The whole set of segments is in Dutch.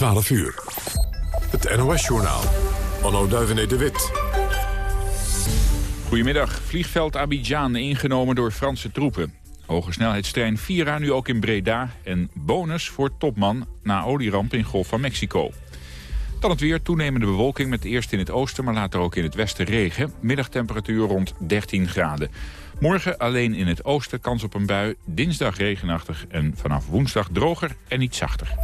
12 uur. Het NOS-journaal. Onno Duivené de Wit. Goedemiddag. Vliegveld Abidjan ingenomen door Franse troepen. Hogesnelheidstrein Vira nu ook in Breda. En bonus voor topman na olieramp in Golf van Mexico. Dan het weer, toenemende bewolking met eerst in het oosten... maar later ook in het westen regen. Middagtemperatuur rond 13 graden. Morgen alleen in het oosten kans op een bui. Dinsdag regenachtig en vanaf woensdag droger en iets zachter.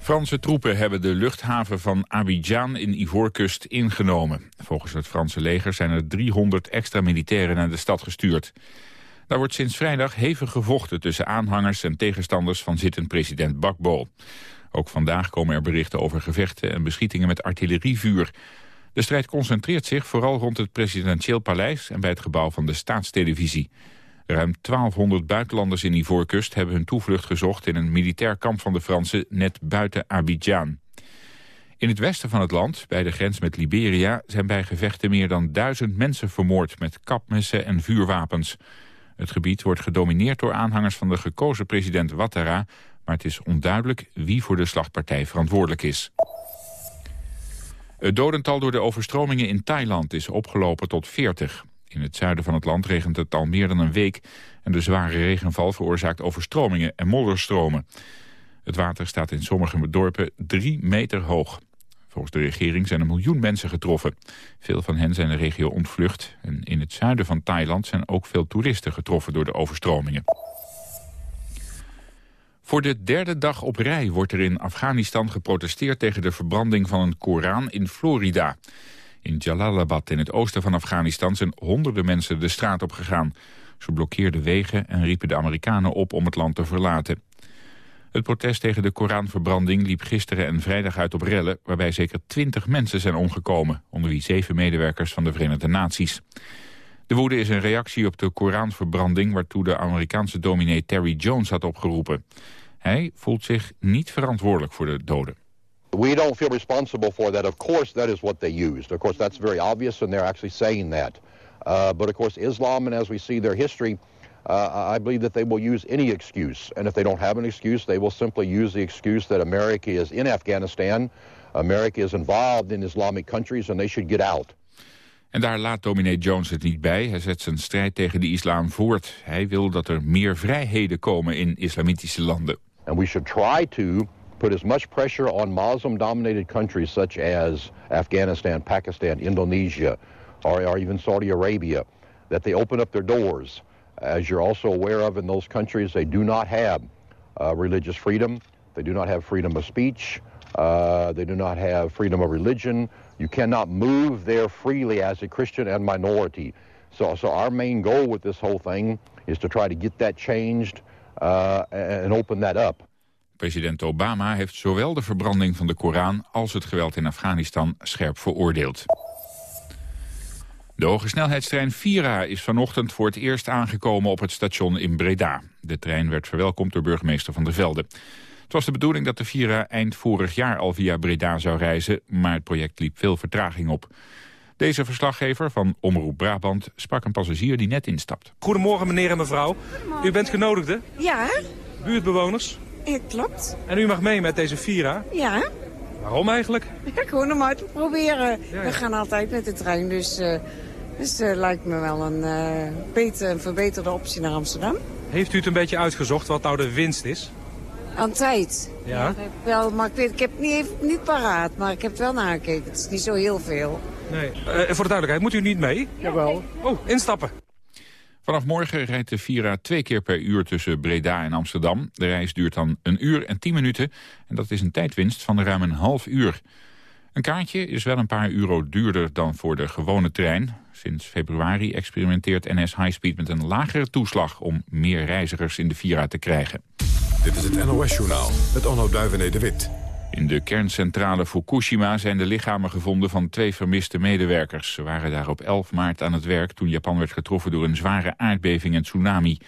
Franse troepen hebben de luchthaven van Abidjan in Ivoorkust ingenomen. Volgens het Franse leger zijn er 300 extra militairen naar de stad gestuurd. Daar wordt sinds vrijdag hevig gevochten tussen aanhangers en tegenstanders van zittend president Bakbo. Ook vandaag komen er berichten over gevechten en beschietingen met artillerievuur. De strijd concentreert zich vooral rond het presidentieel paleis en bij het gebouw van de staatstelevisie. Ruim 1200 buitenlanders in Ivoorkust hebben hun toevlucht gezocht in een militair kamp van de Fransen net buiten Abidjan. In het westen van het land, bij de grens met Liberia, zijn bij gevechten meer dan duizend mensen vermoord met kapmessen en vuurwapens. Het gebied wordt gedomineerd door aanhangers van de gekozen president Ouattara, maar het is onduidelijk wie voor de slachtpartij verantwoordelijk is. Het dodental door de overstromingen in Thailand is opgelopen tot 40. In het zuiden van het land regent het al meer dan een week... en de zware regenval veroorzaakt overstromingen en modderstromen. Het water staat in sommige dorpen drie meter hoog. Volgens de regering zijn een miljoen mensen getroffen. Veel van hen zijn de regio ontvlucht. En in het zuiden van Thailand zijn ook veel toeristen getroffen door de overstromingen. Voor de derde dag op rij wordt er in Afghanistan geprotesteerd tegen de verbranding van een Koran in Florida. In Jalalabad in het oosten van Afghanistan zijn honderden mensen de straat op gegaan. Ze blokkeerden wegen en riepen de Amerikanen op om het land te verlaten. Het protest tegen de Koranverbranding liep gisteren en vrijdag uit op rellen... waarbij zeker twintig mensen zijn omgekomen, onder wie zeven medewerkers van de Verenigde Naties. De woede is een reactie op de Koranverbranding... waartoe de Amerikaanse dominee Terry Jones had opgeroepen. Hij voelt zich niet verantwoordelijk voor de doden. We don't feel responsible for that. Of course, that is what they used. Of course, that's very obvious, and they're actually saying that. Uh, but of course, Islam, and as we see their history, uh, I believe that they will use any excuse. And if they don't have an excuse, they will simply use the excuse that America is in Afghanistan, America is involved in Islamic countries, and they should get out. En daar laat dominee Jones het niet bij. Hij zet zijn strijd tegen de islam voort. Hij wil dat er meer vrijheden komen in islamitische landen. And we should try to put as much pressure on Muslim-dominated countries such as Afghanistan, Pakistan, Indonesia, or, or even Saudi Arabia, that they open up their doors. As you're also aware of in those countries, they do not have uh, religious freedom. They do not have freedom of speech. Uh, they do not have freedom of religion. You cannot move there freely as a Christian and minority. So, so our main goal with this whole thing is to try to get that changed uh, and open that up. President Obama heeft zowel de verbranding van de Koran als het geweld in Afghanistan scherp veroordeeld. De hogesnelheidstrein Vira is vanochtend voor het eerst aangekomen op het station in Breda. De trein werd verwelkomd door burgemeester Van der Velde. Het was de bedoeling dat de Vira eind vorig jaar al via Breda zou reizen, maar het project liep veel vertraging op. Deze verslaggever van Omroep Brabant sprak een passagier die net instapt. Goedemorgen meneer en mevrouw. U bent genodigde? Ja. Buurtbewoners? Ja, klopt. En u mag mee met deze Vira? Ja. Waarom eigenlijk? Ja, gewoon om uit te proberen. We gaan altijd met de trein, dus, uh, dus uh, lijkt me wel een, uh, beter, een verbeterde optie naar Amsterdam. Heeft u het een beetje uitgezocht wat nou de winst is? Aan tijd. Ja. ja ik wel, maar ik, weet, ik heb het niet, even, niet paraat, maar ik heb het wel nagekeken. Het is niet zo heel veel. Nee. voor de duidelijkheid, moet u niet mee? Jawel. Oh, instappen. Vanaf morgen rijdt de Vira twee keer per uur tussen Breda en Amsterdam. De reis duurt dan een uur en tien minuten. En dat is een tijdwinst van ruim een half uur. Een kaartje is wel een paar euro duurder dan voor de gewone trein. Sinds februari experimenteert NS Highspeed met een lagere toeslag... om meer reizigers in de Vira te krijgen. Dit is het NOS-journaal met Onno Duivené de Wit. In de kerncentrale Fukushima zijn de lichamen gevonden van twee vermiste medewerkers. Ze waren daar op 11 maart aan het werk toen Japan werd getroffen door een zware aardbeving en tsunami.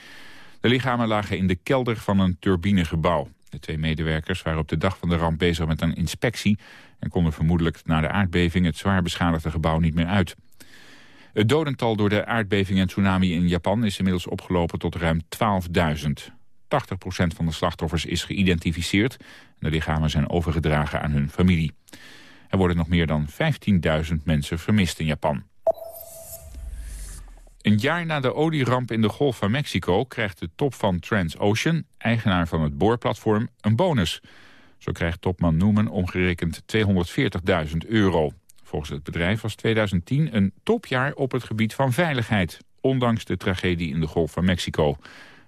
De lichamen lagen in de kelder van een turbinegebouw. De twee medewerkers waren op de dag van de ramp bezig met een inspectie... en konden vermoedelijk na de aardbeving het zwaar beschadigde gebouw niet meer uit. Het dodental door de aardbeving en tsunami in Japan is inmiddels opgelopen tot ruim 12.000. van de slachtoffers is geïdentificeerd. De lichamen zijn overgedragen aan hun familie. Er worden nog meer dan 15.000 mensen vermist in Japan. Een jaar na de olieramp in de Golf van Mexico krijgt de top van Transocean, eigenaar van het boorplatform, een bonus. Zo krijgt topman Newman omgerekend 240.000 euro. Volgens het bedrijf was 2010 een topjaar op het gebied van veiligheid, ondanks de tragedie in de Golf van Mexico.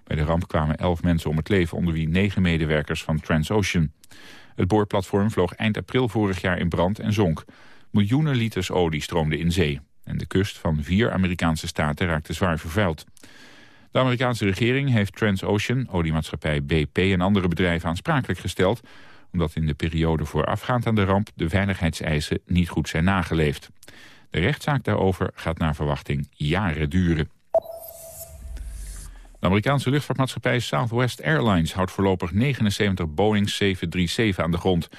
Bij de ramp kwamen 11 mensen om het leven, onder wie 9 medewerkers van Transocean. Het boorplatform vloog eind april vorig jaar in brand en zonk. Miljoenen liters olie stroomden in zee. En de kust van vier Amerikaanse staten raakte zwaar vervuild. De Amerikaanse regering heeft Transocean, oliemaatschappij BP en andere bedrijven aansprakelijk gesteld omdat in de periode voorafgaand aan de ramp de veiligheidseisen niet goed zijn nageleefd. De rechtszaak daarover gaat naar verwachting jaren duren. De Amerikaanse luchtvaartmaatschappij Southwest Airlines houdt voorlopig 79 Boeing 737 aan de grond.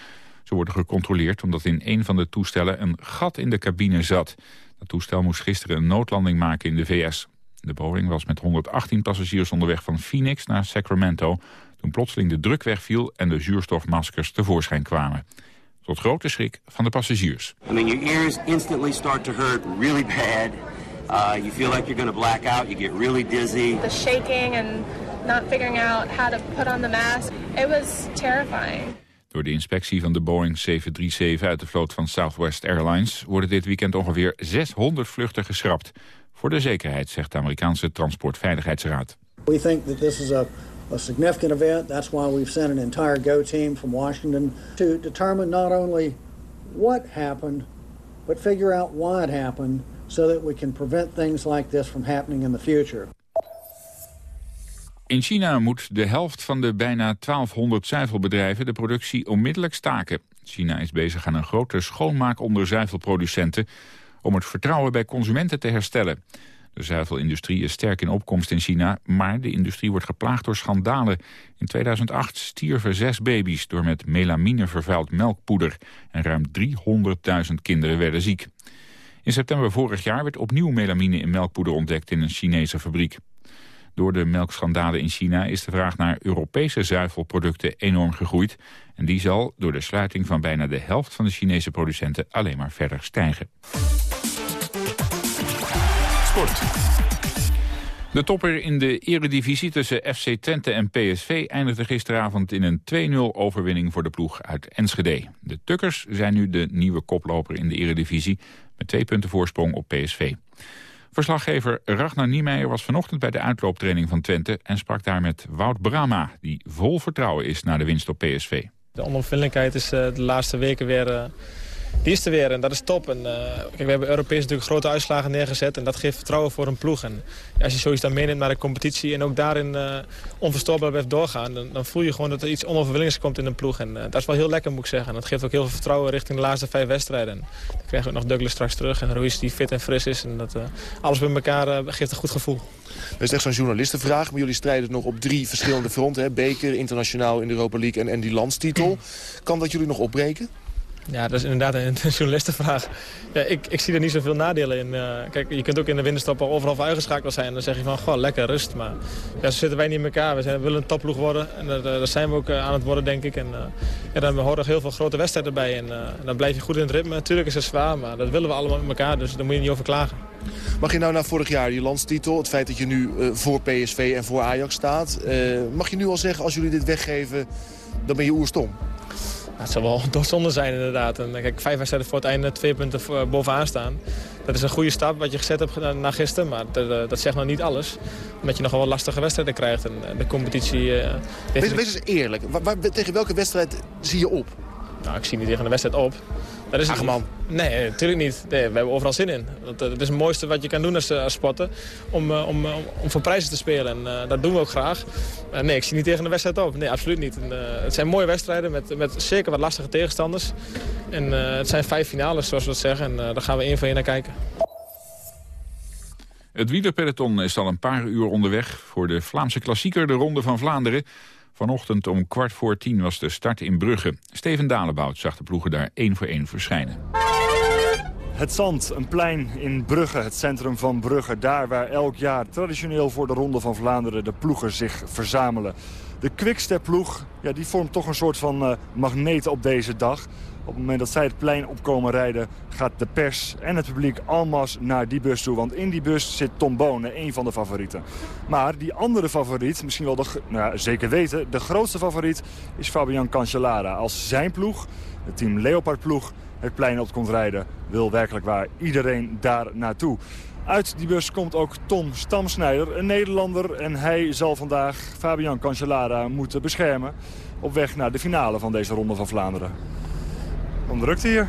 Ze worden gecontroleerd omdat in een van de toestellen een gat in de cabine zat. Het toestel moest gisteren een noodlanding maken in de VS. De Boeing was met 118 passagiers onderweg van Phoenix naar Sacramento... toen plotseling de druk wegviel en de zuurstofmaskers tevoorschijn kwamen. Tot grote schrik van de passagiers. I mean, your ears instantly start to hurt really bad. Uh, you feel like you're going to black out. You get really dizzy. The shaking and not figuring out how to put on the mask. It was terrifying. Door de inspectie van de Boeing 737 uit de vloot van Southwest Airlines... worden dit weekend ongeveer 600 vluchten geschrapt. Voor de zekerheid, zegt de Amerikaanse Transportveiligheidsraad. We think that this is a, a significant event. That's why we've sent an entire GO team from Washington... to determine not only what happened, but figure out why it happened... so that we can prevent things like this from happening in the future. In China moet de helft van de bijna 1200 zuivelbedrijven de productie onmiddellijk staken. China is bezig aan een grote schoonmaak onder zuivelproducenten om het vertrouwen bij consumenten te herstellen. De zuivelindustrie is sterk in opkomst in China, maar de industrie wordt geplaagd door schandalen. In 2008 stierven zes baby's door met melamine vervuild melkpoeder en ruim 300.000 kinderen werden ziek. In september vorig jaar werd opnieuw melamine in melkpoeder ontdekt in een Chinese fabriek. Door de melkschandalen in China is de vraag naar Europese zuivelproducten enorm gegroeid. En die zal door de sluiting van bijna de helft van de Chinese producenten alleen maar verder stijgen. Sport. De topper in de eredivisie tussen FC Twente en PSV eindigde gisteravond in een 2-0 overwinning voor de ploeg uit Enschede. De Tukkers zijn nu de nieuwe koploper in de eredivisie met twee punten voorsprong op PSV. Verslaggever Ragnar Niemeyer was vanochtend bij de uitlooptraining van Twente... en sprak daar met Wout Brama, die vol vertrouwen is na de winst op PSV. De onopvindelijkheid is uh, de laatste weken weer... Die is er weer en dat is top. En, uh, kijk, we hebben Europees natuurlijk grote uitslagen neergezet... en dat geeft vertrouwen voor een ploeg. En als je zoiets dan meeneemt naar de competitie... en ook daarin onverstoorbaar blijft doorgaan... Dan, dan, voel je gewoon dat er iets onoverwinnelijks komt in een ploeg. En dat is wel heel lekker, moet ik zeggen. En dat geeft ook heel veel vertrouwen richting de laatste vijf wedstrijden. En dan krijgen we nog Douglas straks terug en Ruiz die fit en fris is. En dat, alles bij elkaar geeft een goed gevoel. Dat is echt zo'n journalistenvraag, maar jullie strijden nog op drie verschillende fronten. Hè? Beker, internationaal in de Europa League en, en die landstitel. Kan dat jullie nog opbreken? Ja, dat is inderdaad een, journalistenvraag. Ja, ik, ik zie er niet zoveel nadelen in. Uh, kijk, je kunt ook in de winterstop al overal uitgeschakeld zijn. En dan zeg je van, goh, lekker rust. Maar ja, zo zitten wij niet in elkaar. We, zijn, willen een topploeg worden. En dat zijn we ook uh, aan het worden, denk ik. En uh, ja, dan horen er heel veel grote wedstrijden bij. En dan blijf je goed in het ritme. Natuurlijk is het zwaar, maar dat willen we allemaal met elkaar. Dus daar moet je niet over klagen. Mag je nou na vorig jaar die landstitel, het feit dat je nu voor PSV en voor Ajax staat... mag je nu al zeggen, als jullie dit weggeven, dan ben je oerstom? Het zal wel doodzonde zijn inderdaad. En kijk, vijf wedstrijden voor het einde, twee punten bovenaan staan. Dat is een goede stap wat je gezet hebt na gisteren, maar dat, dat zegt nog niet alles. Omdat je nog wel lastige wedstrijden krijgt en de competitie... Uh, wees, wees eens eerlijk, waar, waar, tegen welke wedstrijd zie je op? Nou, ik zie niet tegen de wedstrijd op. Dat is Ach man. Nee, natuurlijk niet. Nee, we hebben overal zin in. Dat, dat is het mooiste wat je kan doen als, als sporter. Om, om, om voor prijzen te spelen. En uh, dat doen we ook graag. Uh, nee, ik zie niet tegen de wedstrijd op. Nee, absoluut niet. En, uh, het zijn mooie wedstrijden met, met zeker wat lastige tegenstanders. En het zijn vijf finales, zoals we dat zeggen. En daar gaan we één voor één naar kijken. Het wielerpeloton is al een paar uur onderweg voor de Vlaamse klassieker, de Ronde van Vlaanderen. Vanochtend om kwart voor tien was de start in Brugge. Steven Dalebout zag de ploegen daar één voor één verschijnen. Het Zand, een plein in Brugge, het centrum van Brugge. Daar waar elk jaar traditioneel voor de Ronde van Vlaanderen de ploegen zich verzamelen. De Quickstep-ploeg ja, die vormt toch een soort van uh, magneet op deze dag. Op het moment dat zij het plein opkomen rijden... gaat de pers en het publiek almas naar die bus toe. Want in die bus zit Tom Bonen, een van de favorieten. Maar die andere favoriet, misschien wel de, nou zeker weten... de grootste favoriet is Fabian Cancellara. Als zijn ploeg, het team Leopard ploeg, het plein op komt rijden... wil werkelijk waar iedereen daar naartoe. Uit die bus komt ook Tom Stamsnijder, een Nederlander. En hij zal vandaag Fabian Cancellara moeten beschermen... op weg naar de finale van deze Ronde van Vlaanderen. Ondrukt hier?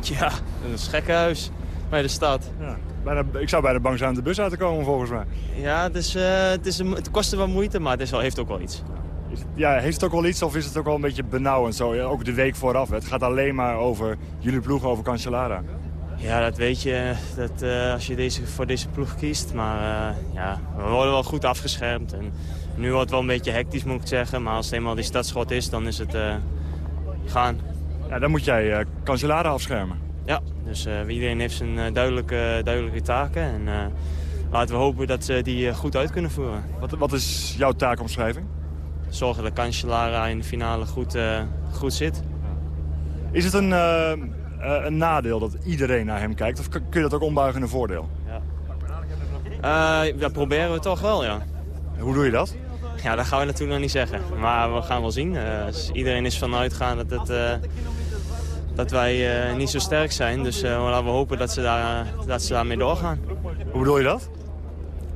Ja, een gekkenhuis bij de stad. Ja, bijna, ik zou bijna bang zijn om de bus uit te komen volgens mij. Ja, het, is, uh, het, is een, het kostte wel moeite, maar het is wel, heeft ook wel iets. Is het, ja, heeft het ook wel iets of is het ook wel een beetje benauwend zo? ook de week vooraf. Het gaat alleen maar over jullie ploeg, over Cancellara. Ja, dat weet je dat, uh, als je deze, voor deze ploeg kiest. Maar uh, ja, we worden wel goed afgeschermd. En nu wordt het wel een beetje hectisch, moet ik zeggen. Maar als het eenmaal die stadschot is, dan is het gaan. Ja, dan moet jij uh, Cancellara afschermen. Ja, dus uh, iedereen heeft zijn uh, duidelijke, duidelijke taken. En laten we hopen dat ze die goed uit kunnen voeren. Wat, wat is jouw taakomschrijving? Zorgen dat Cancellara in de finale goed, goed zit. Is het een, een nadeel dat iedereen naar hem kijkt? Of kun je dat ook ombuigen in een voordeel? Ja. dat proberen we toch wel, ja. hoe doe je dat? Ja, dat gaan we natuurlijk nog niet zeggen. Maar we gaan wel zien. Uh, iedereen is vanuit gaan dat, het, uh, dat wij uh, niet zo sterk zijn. Dus laten we hopen dat ze, daar, dat ze daarmee doorgaan. Hoe bedoel je dat?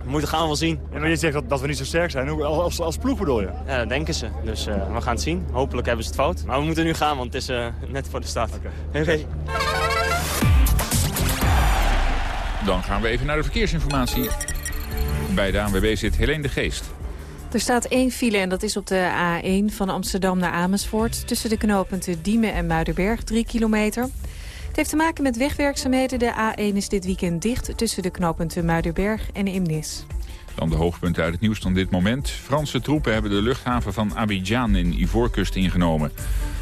We moeten gaan wel zien. Ja, maar je zegt dat, dat we niet zo sterk zijn. Hoe, als, als ploeg bedoel je? Ja, dat denken ze. Dus we gaan het zien. Hopelijk hebben ze het fout. Maar we moeten nu gaan, want het is net voor de start. Oké. Okay. Dan gaan we even naar de verkeersinformatie. Bij de ANWB zit Helene de Geest. Er staat één file en dat is op de A1 van Amsterdam naar Amersfoort... tussen de knooppunten Diemen en Muidenberg, 3 kilometer. Het heeft te maken met wegwerkzaamheden. De A1 is dit weekend dicht tussen de knooppunten Muidenberg en Imnis. Dan de hoofdpunten uit het nieuws van dit moment. Franse troepen hebben de luchthaven van Abidjan in Ivoorkust ingenomen.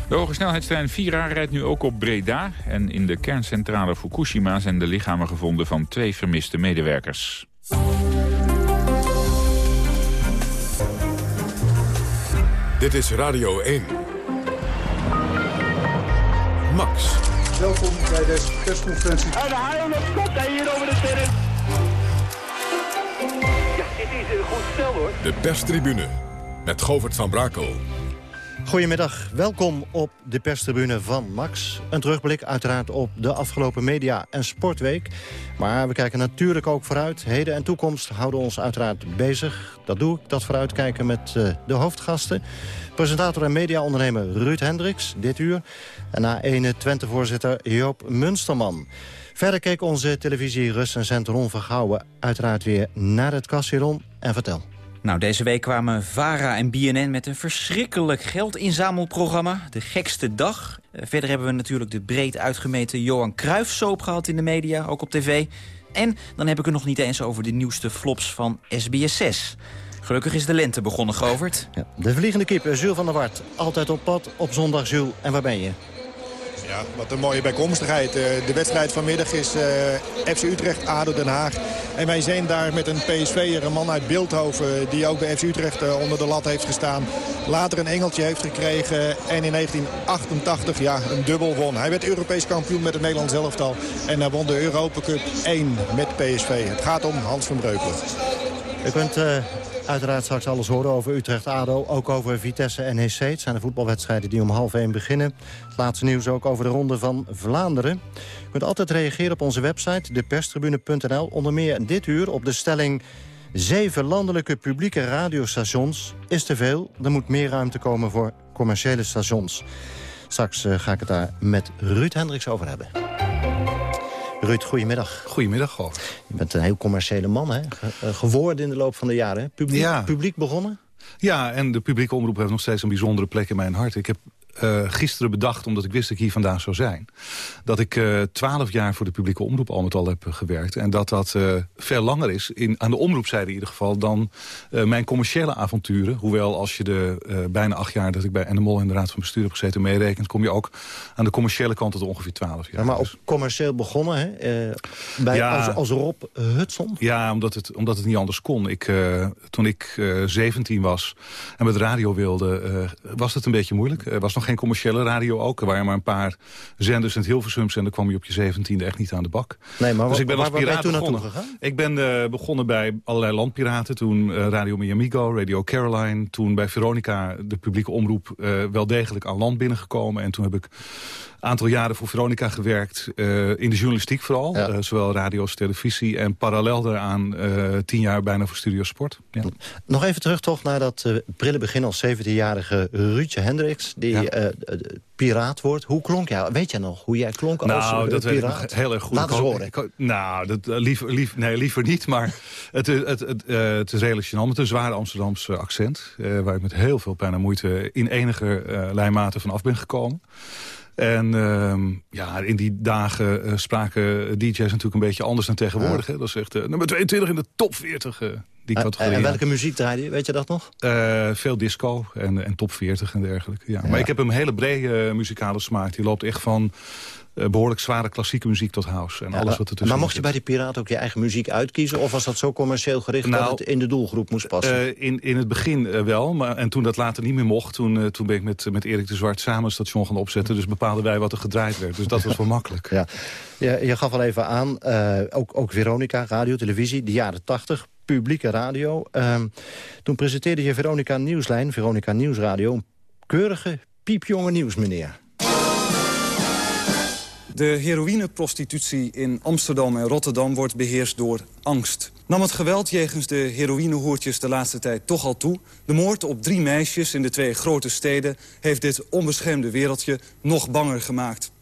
De hoge snelheidstrein Vira rijdt nu ook op Breda. En in de kerncentrale Fukushima zijn de lichamen gevonden van twee vermiste medewerkers. Dit is Radio 1. Max. Welkom bij deze persconferentie. En de haal komt hij hier over de terrein. Ja, dit is een goed stel hoor. De perstribune met Govert van Brakel. Goedemiddag, welkom op de perstribune van Max. Een terugblik uiteraard op de afgelopen media- en sportweek. Maar we kijken natuurlijk ook vooruit. Heden en toekomst houden ons uiteraard bezig. Dat doe ik, dat vooruitkijken met uh, de hoofdgasten. Presentator en mediaondernemer Ruud Hendricks, dit uur. En na ene Twente-voorzitter Joop Munsterman. Verder keek onze televisie Rust en Ron Vergouwen uiteraard weer naar het Cassiron. En vertel. Nou, deze week kwamen VARA en BNN met een verschrikkelijk geldinzamelprogramma. De gekste dag. Eh, verder hebben we natuurlijk de breed uitgemeten Johan Cruijff-soap gehad in de media, ook op tv. En dan heb ik het nog niet eens over de nieuwste flops van SBS6. Gelukkig is de lente begonnen, Govert. Ja, de vliegende kip, Jules van der Wart. Altijd op pad, op zondag, Jules. En waar ben je? Ja, wat een mooie bijkomstigheid. Eh, de wedstrijd vanmiddag is uh, FC Utrecht, ADO Den Haag. En wij zijn daar met een PSV'er, een man uit Beeldhoven... die ook bij FC Utrecht uh, onder de lat heeft gestaan. Later een engeltje heeft gekregen en in 1988 ja, een dubbel won. Hij werd Europees kampioen met het Nederlands elftal. En hij won de Europa Cup 1 met PSV. Het gaat om Hans van Breukelen. U kunt Uiteraard straks alles horen over Utrecht-ADO, ook over Vitesse-NEC. Het zijn de voetbalwedstrijden die om half 1 beginnen. Het laatste nieuws ook over de Ronde van Vlaanderen. U kunt altijd reageren op onze website, deperstribune.nl. Onder meer dit uur op de stelling... Zeven landelijke publieke radiostations is te veel. Er moet meer ruimte komen voor commerciële stations. Straks uh, ga ik het daar met Ruud Hendricks over hebben. Ruud, goedemiddag. Goedemiddag, Goh. Je bent een heel commerciële man, hè? Eh, geworden in de loop van de jaren. Publiek, ja. publiek begonnen? Ja, en de publieke omroep heeft nog steeds een bijzondere plek in mijn hart. Ik heb uh, gisteren bedacht, omdat ik wist dat ik hier vandaag zou zijn... dat ik uh, twaalf jaar voor de publieke omroep al met al heb gewerkt. En dat dat uh, veel langer is, in, aan de omroepzijde in ieder geval... dan mijn commerciële avonturen. Hoewel als je de bijna acht jaar dat ik bij NMO in de Raad van Bestuur heb gezeten meerekent... kom je ook aan de commerciële kant tot ongeveer twaalf jaar. Ja, maar ook commercieel begonnen, hè? bij, ja, als, als Rob Hudson? Ja, omdat het, omdat het niet anders kon. Ik, toen ik 17 was en met radio wilde, was het een beetje moeilijk. Was nog geen commerciële radio ook. Er waren maar een paar zenders in het Hilversums... en dan kwam je op je zeventiende echt niet aan de bak. Nee, maar dus ik ben waar, als piraat begonnen. Gegaan? Ik ben uh, begonnen bij allerlei landpiraten. Toen uh, Radio Miamigo, Radio Caroline. Toen bij Veronica, de publieke omroep, uh, wel degelijk aan land binnengekomen. En toen heb ik aantal jaren voor Veronica gewerkt. In de journalistiek vooral. Ja. Zowel radio als televisie. En parallel daaraan tien jaar bijna voor Studio Sport. Ja. Nog even terug toch naar dat prille begin als 17-jarige Ruudje Hendricks. Die ja. piraat wordt. Hoe klonk jij? Weet jij nog hoe jij klonk nou, als Nou, dat piraat? weet ik nog heel erg goed. Laat eens horen. Ik, nou, dat, lief, nee, liever niet. Maar het, het, het, het, het is redelijk gênant. Met een zware Amsterdamse accent. waar ik met heel veel pijn en moeite in enige lijnmate van af ben gekomen. En uh, ja, in die dagen uh, spraken DJ's natuurlijk een beetje anders dan tegenwoordig. Ja. Hè? Dat is echt uh, nummer 22 in de top 40, uh, die categorie. En welke muziek draaide je, weet je dat nog? veel disco en, en top 40 en dergelijke. Ja. ja. Maar ik heb een hele brede muzikale smaak. Die loopt echt van behoorlijk zware klassieke muziek tot house. En ja, alles wat er maar mocht je bij die Piraten ook je eigen muziek uitkiezen? Of was dat zo commercieel gericht nou, dat het in de doelgroep moest passen? Uh, in, in het begin uh, wel, maar, en toen dat later niet meer mocht... toen, toen ben ik met, met Erik de Zwart samen een station gaan opzetten. Dus bepaalden wij wat er gedraaid werd. Dus dat was wel makkelijk. Ja. Je, je gaf al even aan, ook, ook Veronica, radio, televisie, de jaren tachtig publieke radio. Uh, toen presenteerde je Veronica Nieuwslijn, Veronica Nieuwsradio... een keurige, piepjonge nieuws, meneer. De heroïneprostitutie in Amsterdam en Rotterdam wordt beheerst door angst. Nam het geweld jegens de heroïnehoertjes de laatste tijd toch al toe? De moord op drie meisjes in de twee grote steden... heeft dit onbeschermde wereldje nog banger gemaakt.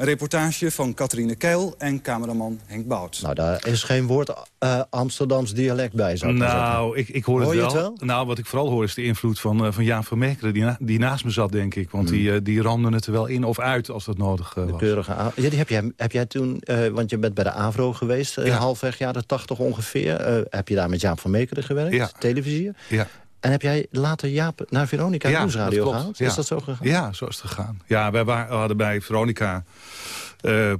Een reportage van Catharine Keil en cameraman Henk Bout. Nou, daar is geen woord uh, Amsterdams dialect bij, zou ik Nou, ik, ik hoor, het, wel. het, wel. Nou, wat ik vooral hoor is de invloed van, uh, van Jaap van Meekeren... Die, na, die naast me zat, denk ik. Want hmm. die, uh, die ramden het er wel in of uit als dat nodig was. De keurige ja, die heb, jij, heb jij toen, want je bent bij de AVRO geweest... Ja. halfweg jaren 80 ongeveer. heb je daar met Jaap van Meekeren gewerkt? Ja. Televisie? Ja. En heb jij later Jaap naar Veronica ja, Nieuwsradio gehaald? Ja. Is dat zo gegaan? Ja, zo is het gegaan. Ja, wij waren, hadden bij Veronica... Uh,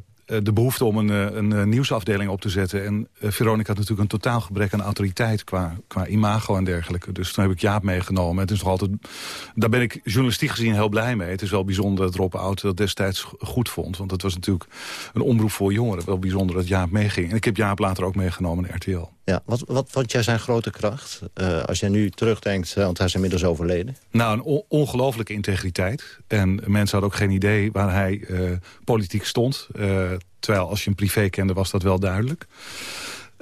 de behoefte om een, een, nieuwsafdeling op te zetten. En Veronica had natuurlijk een totaal gebrek aan autoriteit qua, qua imago en dergelijke. Dus toen heb ik Jaap meegenomen. Het is nog altijd, daar ben ik journalistiek gezien heel blij mee. Het is wel bijzonder dat Rob Oud dat destijds goed vond. Want het was natuurlijk een omroep voor jongeren. Wel bijzonder dat Jaap meeging. En ik heb Jaap later ook meegenomen in RTL. Ja, wat, wat vond jij zijn grote kracht? Uh, als jij nu terugdenkt, want hij is inmiddels overleden. Nou, een on ongelooflijke integriteit. En mensen hadden ook geen idee waar hij uh, politiek stond. Terwijl als je hem privé kende, was dat wel duidelijk.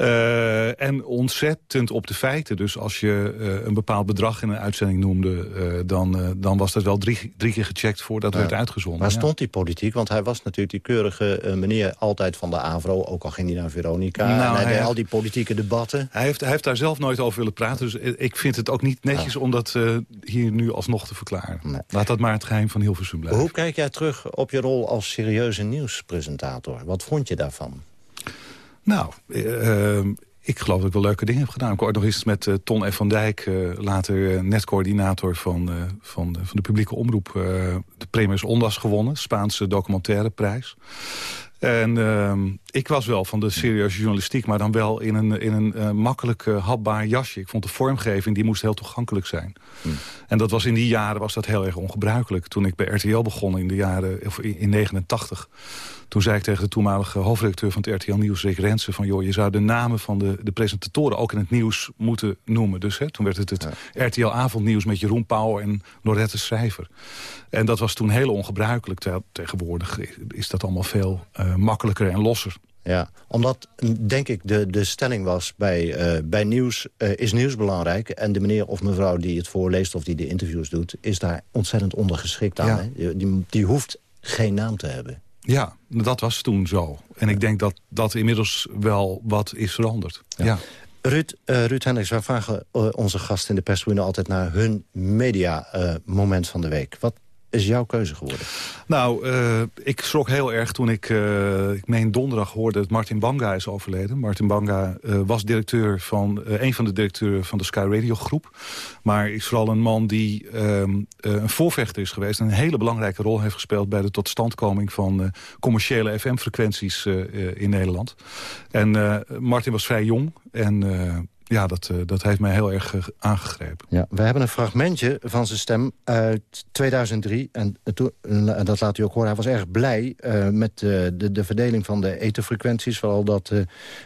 Uh, en ontzettend op de feiten. Dus als je uh, een bepaald bedrag in een uitzending noemde... Uh, dan, dan was dat wel drie, drie keer gecheckt voordat ja. werd uitgezonden. Waar stond die politiek? Want hij was natuurlijk die keurige meneer altijd van de AVRO. Ook al ging hij naar Veronica. Nou, en hij deed al die politieke debatten. Hij heeft, hij heeft daar zelf nooit over willen praten. Dus ik vind het ook niet netjes ja. om dat hier nu alsnog te verklaren. Nee. Laat dat maar het geheim van Hilversum blijven. Hoe kijk jij terug op je rol als serieuze nieuwspresentator? Wat vond je daarvan? Nou, uh, ik geloof dat ik wel leuke dingen heb gedaan. Ik hoorde nog eens met uh, Ton F. van Dijk, uh, later netcoördinator van, van, van de publieke omroep... de Premiers Ondas gewonnen, Spaanse documentaireprijs. En uh, ik was wel van de serieuze journalistiek... maar dan wel in een, in een uh, makkelijk uh, hapbaar jasje. Ik vond de vormgeving, die moest heel toegankelijk zijn. Hmm. En dat was in die jaren was dat heel erg ongebruikelijk. Toen ik bij RTL begon in de jaren of in, in 89... toen zei ik tegen de toenmalige hoofdredacteur van het RTL Nieuws... Rick Rensen, van joh, je zou de namen van de, de presentatoren... ook in het nieuws moeten noemen. Dus hè, toen werd het het ja. RTL Avondnieuws met Jeroen Pauw en Lorette Schrijver. En dat was toen heel ongebruikelijk. Terwijl tegenwoordig is dat allemaal veel uh, makkelijker en losser. Ja, omdat, denk ik, de, de stelling was bij, uh, bij nieuws uh, is nieuws belangrijk... en de meneer of mevrouw die het voorleest of die de interviews doet... is daar ontzettend ondergeschikt aan. Ja. Hè? Die, die hoeft geen naam te hebben. Ja, dat was toen zo. En ik denk dat dat inmiddels wel wat is veranderd. Ja. ja. Ruud, uh, Ruud Hendricks, wij vragen onze gasten in de perstribune altijd naar hun media-moment van de week. Wat is jouw keuze geworden? Nou, uh, ik schrok heel erg toen ik, uh, ik meen donderdag hoorde dat Martin Banga is overleden. Martin Banga uh, was directeur van, een van de directeuren van de Sky Radio groep. Maar is vooral een man die ehm, een voorvechter is geweest... en een hele belangrijke rol heeft gespeeld bij de totstandkoming van commerciële FM-frequenties in Nederland. En Martin was vrij jong en ja, dat, uh, dat heeft mij heel erg uh, aangegrepen. Ja, we hebben een fragmentje van zijn stem uit 2003. En, en dat laat u ook horen. Hij was erg blij met de, de verdeling van de etherfrequenties. Vooral dat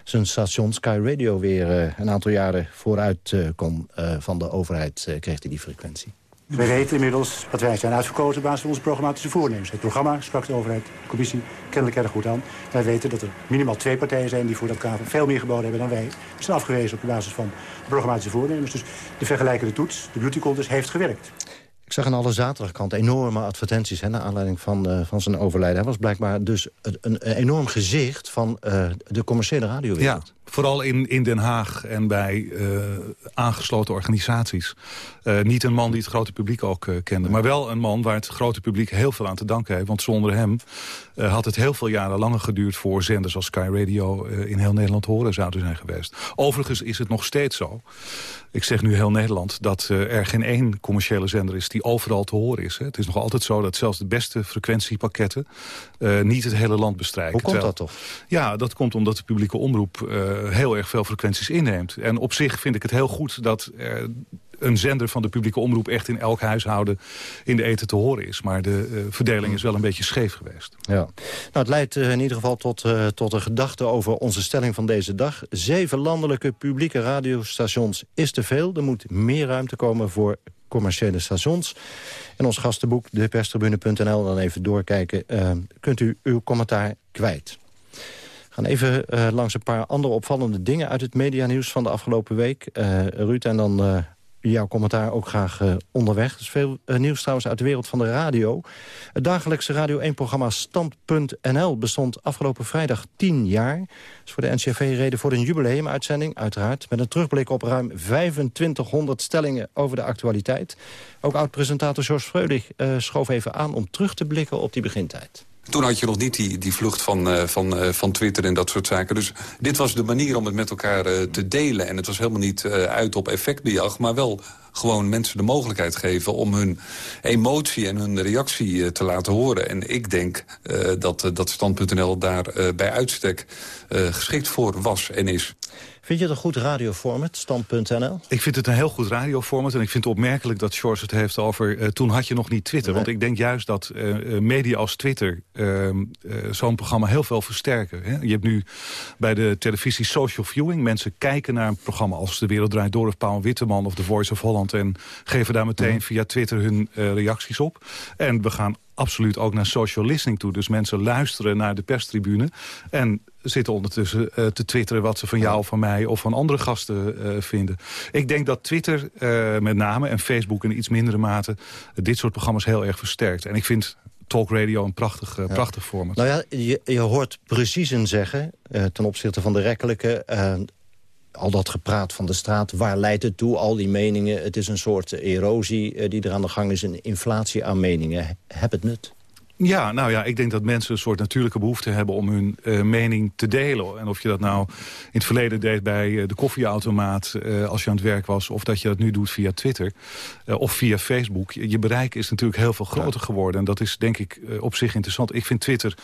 zijn station Sky Radio weer een aantal jaren vooruit kon. van de overheid kreeg hij die frequentie. Wij weten inmiddels dat wij zijn uitverkozen op basis van onze programmatische voornemens. Het programma sprak de overheid, de commissie, kennelijk erg goed aan. Wij weten dat er minimaal twee partijen zijn die voor dat kader veel meer geboden hebben dan wij. Die zijn afgewezen op basis van de programmatische voornemens. Dus de vergelijkende toets, de beauty contest, heeft gewerkt. Ik zag aan alle zaterdagkant enorme advertenties... Hè, naar aanleiding van, uh, van zijn overlijden. Hij was blijkbaar dus een, een enorm gezicht van uh, de commerciële radiowereld. Ja, vooral in, in Den Haag en bij uh, aangesloten organisaties. niet een man die het grote publiek ook kende. Maar wel een man waar het grote publiek heel veel aan te danken heeft. Want zonder hem had het heel veel jaren langer geduurd... voor zenders als Sky Radio in heel Nederland horen zouden zijn geweest. Overigens is het nog steeds zo ik zeg nu heel Nederland, dat er geen één commerciële zender is die overal te horen is. Hè. Het is nog altijd zo dat zelfs de beste frequentiepakketten niet het hele land bestrijken. Hoe komt dat toch? Ja, dat komt omdat de publieke omroep heel erg veel frequenties inneemt. En op zich vind ik het heel goed dat een zender van de publieke omroep echt in elk huishouden in de eten te horen is. Maar de uh, verdeling is wel een beetje scheef geweest. Ja. Nou, het leidt uh, in ieder geval tot, tot een gedachte over onze stelling van deze dag. Zeven landelijke publieke radiostations is te veel. Er moet meer ruimte komen voor commerciële stations. In ons gastenboek, deperstribune.nl, dan even doorkijken... kunt u uw commentaar kwijt. Gaan even uh, langs een paar andere opvallende dingen uit het medianieuws van de afgelopen week. Uh, Ruud, en dan jouw commentaar ook graag onderweg. Er is veel uh, nieuws trouwens uit de wereld van de radio. Het dagelijkse Radio 1-programma Stand.nl bestond afgelopen vrijdag 10 jaar. Dat is voor de NCV reden voor een jubileumuitzending, uiteraard. Met een terugblik op ruim 2500 stellingen over de actualiteit. Ook oud-presentator George Freulich schoof even aan om terug te blikken op die begintijd. Toen had je nog niet die, die vlucht van, uh, van, uh, van Twitter en dat soort zaken. Dus dit was de manier om het met elkaar uh, te delen. En het was helemaal niet uit op effectbejag, maar wel gewoon mensen de mogelijkheid geven... om hun emotie en hun reactie te laten horen. En ik denk dat, dat Stand.nl daar bij uitstek geschikt voor was en is. Vind je het een goed radioformat, stand.nl? Ik vind het een heel goed radioformat. En ik vind het opmerkelijk dat George het heeft over... Uh, toen had je nog niet Twitter. Want ik denk juist dat uh, media als Twitter... Uh, zo'n programma heel veel versterken. Hè? Je hebt nu bij de televisie social viewing. Mensen kijken naar een programma als De Wereld Draait Door... of Paul Witteman of The Voice of Holland... en geven daar meteen via Twitter hun reacties op. En we gaan absoluut ook naar social listening toe. Dus mensen luisteren naar de perstribune... en zitten ondertussen uh, te twitteren wat ze van jou, van mij... of van andere gasten uh, vinden. Ik denk dat Twitter uh, met name en Facebook in iets mindere mate... dit soort programma's heel erg versterkt. En ik vind Talk Radio een prachtig, ja. prachtig format. Nou ja, je, je hoort preciezen zeggen... ten opzichte van de rekkelijke al dat gepraat van de straat, waar leidt het toe? Al die meningen, het is een soort erosie die er aan de gang is. Een inflatie aan meningen. Heb het nut? Ja, nou ja, ik denk dat mensen een soort natuurlijke behoefte hebben om hun uh, mening te delen. En of je dat nou in het verleden deed bij uh, de koffieautomaat uh, als je aan het werk was... of dat je dat nu doet via Twitter of via Facebook. Je, je, bereik is natuurlijk heel veel groter geworden. En dat is denk ik op zich interessant. Ik vind Twitter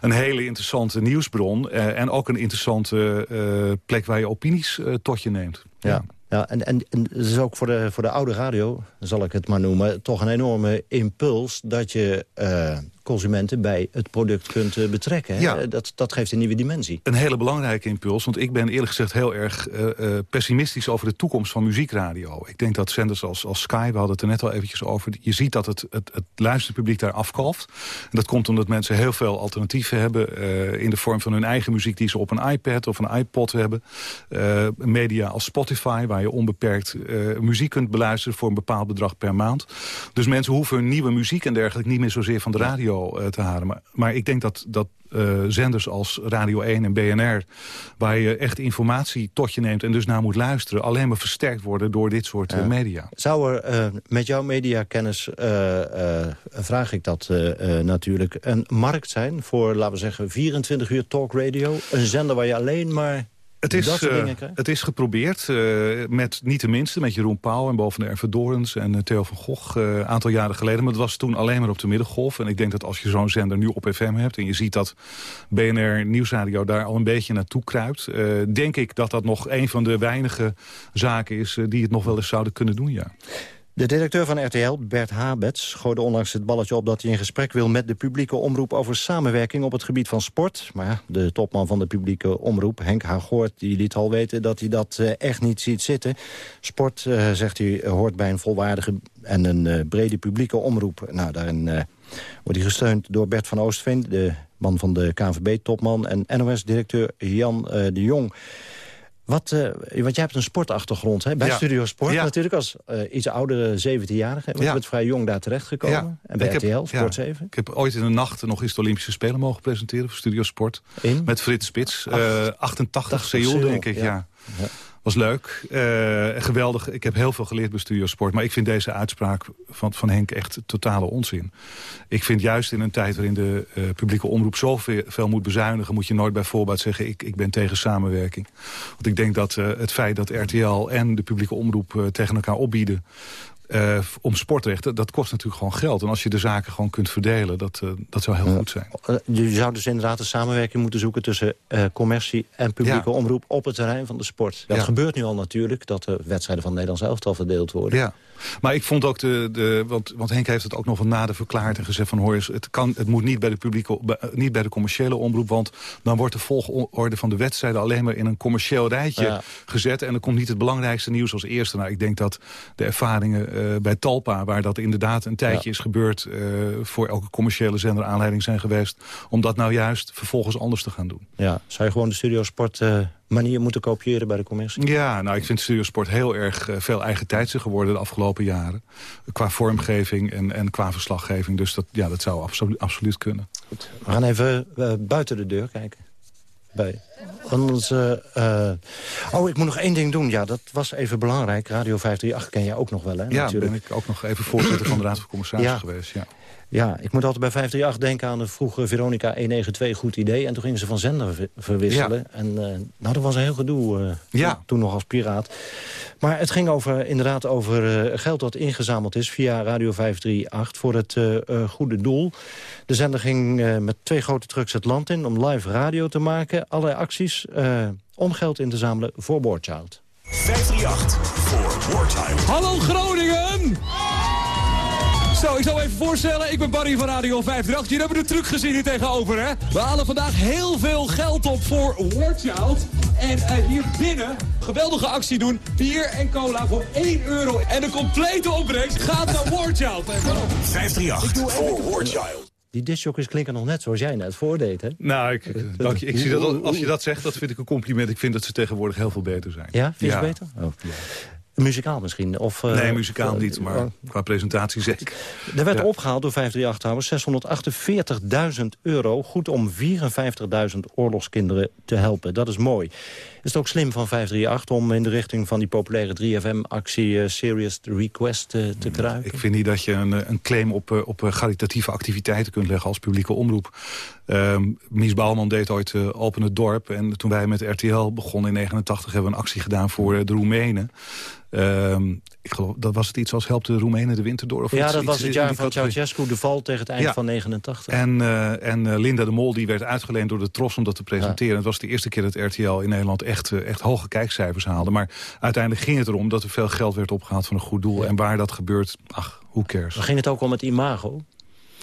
een hele interessante nieuwsbron. en ook een interessante plek waar je opinies tot je neemt. ja. Ja, en, en, en het is ook voor de, voor de oude radio, zal ik het maar noemen... toch een enorme impuls dat je uh, consumenten bij het product kunt uh, betrekken. Ja. Dat, dat geeft een nieuwe dimensie. Een hele belangrijke impuls, want ik ben eerlijk gezegd heel erg uh, pessimistisch over de toekomst van muziekradio. Ik denk dat zenders als, als Sky, we hadden het er net al eventjes over, je ziet dat het, het, het luisterpubliek daar afkalft. En dat komt omdat mensen heel veel alternatieven hebben in de vorm van hun eigen muziek die ze op een iPad of een iPod hebben. media als Spotify, waar je onbeperkt muziek kunt beluisteren voor een bepaald bedrag per maand. Dus mensen hoeven hun nieuwe muziek en dergelijke niet meer zozeer van de radio eh, te halen. Maar, maar ik denk dat, dat uh, zenders als Radio 1 en BNR... waar je echt informatie tot je neemt en dus naar moet luisteren... alleen maar versterkt worden door dit soort uh, media. Zou er uh, met jouw mediakennis, vraag ik dat natuurlijk... een markt zijn voor, laten we zeggen, 24 uur talkradio? Een zender waar je alleen maar het is, uh, het is geprobeerd, uh, met niet de minste, met Jeroen Pauw en boven de Erve Dorens en uh, Theo van Gogh, een aantal jaren geleden. Maar het was toen alleen maar op de middengolf. En ik denk dat als je zo'n zender nu op FM hebt en je ziet dat BNR Nieuwsradio daar al een beetje naartoe kruipt, denk ik dat dat nog een van de weinige zaken is die het nog wel eens zouden kunnen doen, ja. De directeur van RTL, Bert Habets, gooide onlangs het balletje op... dat hij in gesprek wil met de publieke omroep over samenwerking op het gebied van sport. Maar de topman van de publieke omroep, Henk Hagoort, die liet al weten dat hij dat uh, echt niet ziet zitten. Sport, uh, zegt hij, hoort bij een volwaardige en een uh, brede publieke omroep. Nou, daarin wordt hij gesteund door Bert van Oostveen, de man van de KNVB-topman... en NOS-directeur Jan de Jong... Wat, uh, want jij hebt een sportachtergrond hè? bij ja. Studio Sport ja. natuurlijk. Als uh, iets oudere 17-jarige. Want ja. je bent vrij jong daar terechtgekomen. Ja. En bij ik RTL, heb, Sport 7. Ik heb ooit in de nacht nog eens de Olympische Spelen mogen presenteren... voor Studio Sport. In? Met Frits Spits. Uh, 88, Seoul, denk ik, ja was leuk. Uh, geweldig. Ik heb heel veel geleerd bij Studio Sport. Maar ik vind deze uitspraak van, van Henk echt totale onzin. Ik vind juist in een tijd waarin de uh, publieke omroep zoveel veel moet bezuinigen... moet je nooit bij voorbaat zeggen, ik, ik ben tegen samenwerking. Want ik denk dat uh, het feit dat RTL en de publieke omroep tegen elkaar opbieden... Uh, om sportrechten, dat kost natuurlijk gewoon geld. En als je de zaken gewoon kunt verdelen, dat, uh, dat zou heel ja. goed zijn. Uh, je zou dus inderdaad een samenwerking moeten zoeken... tussen commercie en publieke ja. omroep op het terrein van de sport. Dat ja. gebeurt nu al natuurlijk, dat de wedstrijden van Nederlands elftal verdeeld worden. Ja. Maar ik vond ook, de, de, want, want Henk heeft het ook nog van nader verklaard en gezegd van... hoor eens, het, kan, het moet niet bij, de publieke, bij, niet bij de commerciële omroep... want dan wordt de volgorde van de wedstrijden alleen maar in een commercieel rijtje gezet... en dan komt niet het belangrijkste nieuws als eerste. Nou, ik denk dat de ervaringen bij Talpa, waar dat inderdaad een tijdje ja. is gebeurd... Uh, voor elke commerciële zender aanleiding zijn geweest... om dat nou juist vervolgens anders te gaan doen. Ja, zou je gewoon de studiosport... Uh manier moeten kopiëren bij de commercie? Ja, nou, ik vind Studiosport heel erg veel eigen tijdse geworden de afgelopen jaren. Qua vormgeving en, en qua verslaggeving. Dus dat, ja, dat zou absolu absoluut kunnen. Goed. We gaan even uh, buiten de deur kijken. Bij onze, uh, oh, ik moet nog één ding doen. Ja, dat was even belangrijk. Radio 538 ken jij ook nog wel, hè? Ja, natuurlijk. ben ik ook nog even voorzitter van de Raad van Commissarissen ja. geweest. Ja. Ja, ik moet altijd bij 538 denken aan de vroege Veronica 192 Goed Idee. En toen gingen ze van zender ver verwisselen. Ja. En uh, nou, dat was een heel gedoe uh, ja. toen nog als piraat. Maar het ging over, inderdaad over uh, geld dat ingezameld is via Radio 538 voor het goede doel. De zender ging met twee grote trucks het land in om live radio te maken. Allerlei acties om geld in te zamelen voor Boardchild. 538 voor Boardchild. Hallo Groningen! Zo, ik zal even voorstellen. Ik ben Barry van Radio 538. Jullie hebben de truc gezien hier tegenover, hè? We halen vandaag heel veel geld op voor Warchild. En uh, hier binnen, geweldige actie doen. Bier en cola voor 1 euro. En de complete opbrengst gaat naar Warchild. 538 voor Warchild. Die discjockeys klinken nog net zoals jij net voordeed, hè? Nou, ik, dank je. Ik zie dat, als je dat zegt, dat vind ik een compliment. Ik vind dat ze tegenwoordig heel veel beter zijn. Ja, vind je ja. beter? Oh. Muzikaal misschien? Of, uh, nee, muzikaal niet, maar uh, qua presentatie zeker. Er werd ja. opgehaald door 538-houders 648.000 euro... goed om 54.000 oorlogskinderen te helpen. Dat is mooi. Is het ook slim van 538 om in de richting van die populaire 3FM-actie... Serious Request te kruipen? Ik vind niet dat je een, een claim op, op caritatieve activiteiten kunt leggen als publieke omroep. Um, Mies Bouwman deed ooit uh, Open het Dorp. En toen wij met RTL begonnen in 89 hebben we een actie gedaan voor de Roemenen. Um, ik geloof, dat was het iets als Help de Roemenen de winter door? Of ja, iets, dat was iets, het jaar van Ceausescu, de val tegen het eind ja. van 89. En, uh, en Linda de Mol die werd uitgeleend door de Tros om dat te presenteren. Ja. Het was de eerste keer dat RTL in Nederland echt, echt hoge kijkcijfers haalde. Maar uiteindelijk ging het erom dat er veel geld werd opgehaald van een goed doel. Ja. En waar dat gebeurt, ach, who cares. Maar ging het ook om het imago?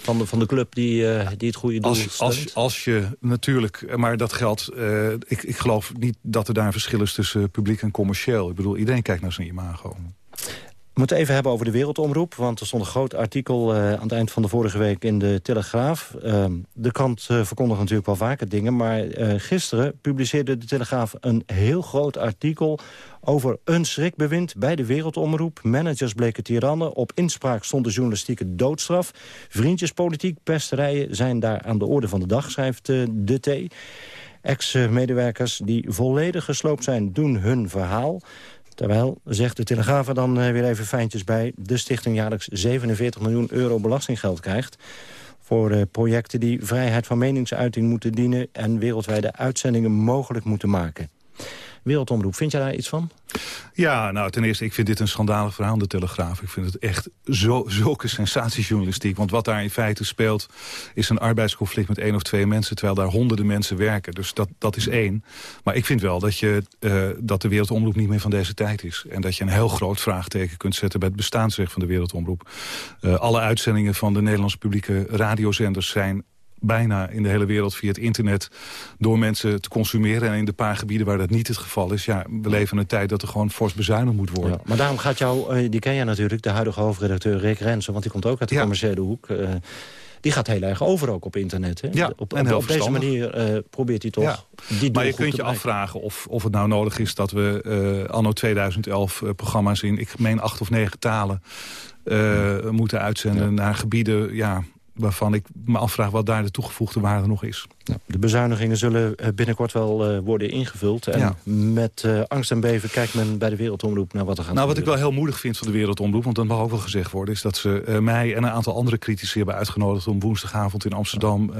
Van de, van de club die, uh, die het goede doel als, als, als je natuurlijk, maar dat geldt... Uh, ik, ik geloof niet dat er daar een verschil is tussen publiek en commercieel. Ik bedoel, iedereen kijkt naar zijn imago. We moeten even hebben over de wereldomroep. Want er stond een groot artikel uh, aan het eind van de vorige week in de Telegraaf. Uh, de krant uh, verkondigt natuurlijk wel vaker dingen. Maar gisteren publiceerde de Telegraaf een heel groot artikel... over een schrikbewind bij de wereldomroep. Managers bleken tirannen. Op inspraak stond de journalistieke doodstraf. Vriendjespolitiek, pesterijen zijn daar aan de orde van de dag, schrijft de T. Ex-medewerkers die volledig gesloopt zijn, doen hun verhaal. Terwijl, zegt de Telegraaf er dan weer even fijntjes bij... de stichting jaarlijks 47 miljoen euro belastinggeld krijgt... voor uh, projecten die vrijheid van meningsuiting moeten dienen... en wereldwijde uitzendingen mogelijk moeten maken. Wereldomroep, vind jij daar iets van? Ja, nou ten eerste, ik vind dit een schandalig verhaal, de Telegraaf. Ik vind het echt zo, zulke sensatiejournalistiek. Want wat daar in feite speelt, is een arbeidsconflict met één of twee mensen... terwijl daar honderden mensen werken. Dus dat, dat is één. Maar ik vind wel dat, je, uh, dat de wereldomroep niet meer van deze tijd is. En dat je een heel groot vraagteken kunt zetten... bij het bestaansrecht van de wereldomroep. Uh, alle uitzendingen van de Nederlandse publieke radiozenders... zijn bijna in de hele wereld via het internet door mensen te consumeren. En in de paar gebieden waar dat niet het geval is... ja, we leven in een tijd dat er gewoon fors bezuinigd moet worden. Ja, maar daarom gaat jou, uh, die ken jij natuurlijk, de huidige hoofdredacteur Rick Rensen... want die komt ook uit de ja. commerciële hoek... Uh, die gaat heel erg over ook op internet. Hè? Ja, op, en op, op deze manier uh, probeert hij toch... Ja. Die maar je kunt je afvragen of, of het nou nodig is dat we uh, anno 2011 uh, programma's in... ik meen acht of negen talen moeten uitzenden ja. naar gebieden... Ja, waarvan ik me afvraag wat daar de toegevoegde waarde nog is. Ja, de bezuinigingen zullen binnenkort wel uh, worden ingevuld. En ja. met uh, angst en beven kijkt men bij de Wereldomroep naar wat er gaat Nou, wat ik wel heel moedig vind van de Wereldomroep... want dat mag ook wel gezegd worden... is dat ze uh, mij en een aantal andere critici hebben uitgenodigd... om woensdagavond in Amsterdam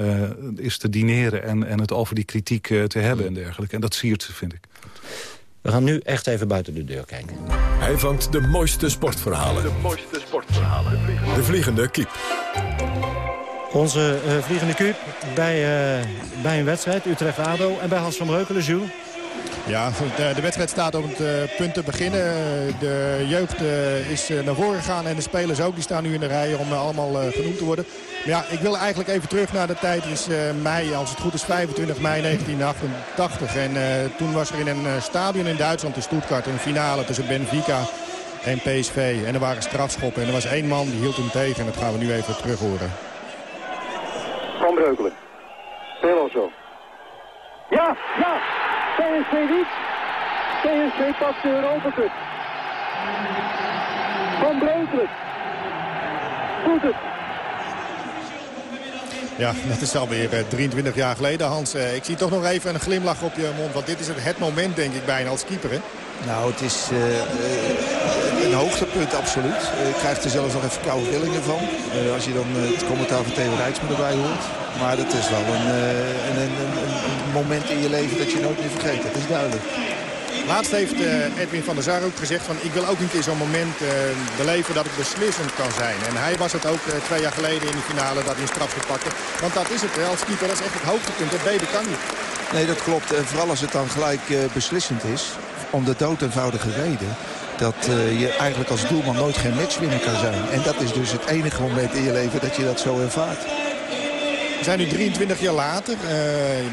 is te dineren... En, en het over die kritiek te hebben en dergelijke. En dat siert ze, vind ik. We gaan nu echt even buiten de deur kijken. Hij vangt de mooiste sportverhalen. De mooiste sportverhalen. De vliegende, de vliegende kiep. Onze uh, vliegende kuip bij, uh, bij een wedstrijd, Utrecht-ADO en bij Hans van Breukelen. Ja, de, de, wedstrijd staat op het punt te beginnen. De jeugd is naar voren gegaan en de spelers ook. Die staan nu in de rij om allemaal genoemd te worden. Maar ja, ik wil eigenlijk even terug naar de tijd. Het is mei, als het goed is 25 mei 1988. En toen was er in een stadion in Duitsland, in Stuttgart, een finale tussen Benfica en PSV. En er waren strafschoppen en er was één man die hield hem tegen. En dat gaan we nu even terug horen. Van Breukelen. Peloso. Ja, ja. PSV niet. PSV pakt de Europa Cup. Van Breukelen. Doet het. Ja, dat is alweer uh, 23 jaar geleden, Hans. Uh, ik zie toch nog even een glimlach op je mond. Want dit is het, het moment, denk ik, bijna als keeper, hè? Nou, het is uh, een hoogtepunt, absoluut. Je krijgt er zelfs nog even koude rillingen van. als je dan het commentaar van Theo Rijksman erbij hoort. Maar dat is wel een, een, een, een, moment in je leven dat je nooit meer vergeet. Dat is duidelijk. Laatst heeft Edwin van der Sar ook gezegd van ik wil ook een keer zo'n moment beleven dat het beslissend kan zijn. En hij was het ook twee jaar geleden in de finale dat hij een straf pakte. Want dat is het als keeper, dat is echt het hoogtepunt. Dat beter kan niet. Nee, dat klopt. En vooral als het dan gelijk beslissend is. Om de dood eenvoudige reden dat uh, je eigenlijk als doelman nooit geen matchwinner kan zijn. En dat is dus het enige moment in je leven dat je dat zo ervaart. We zijn nu 23 jaar later. Uh,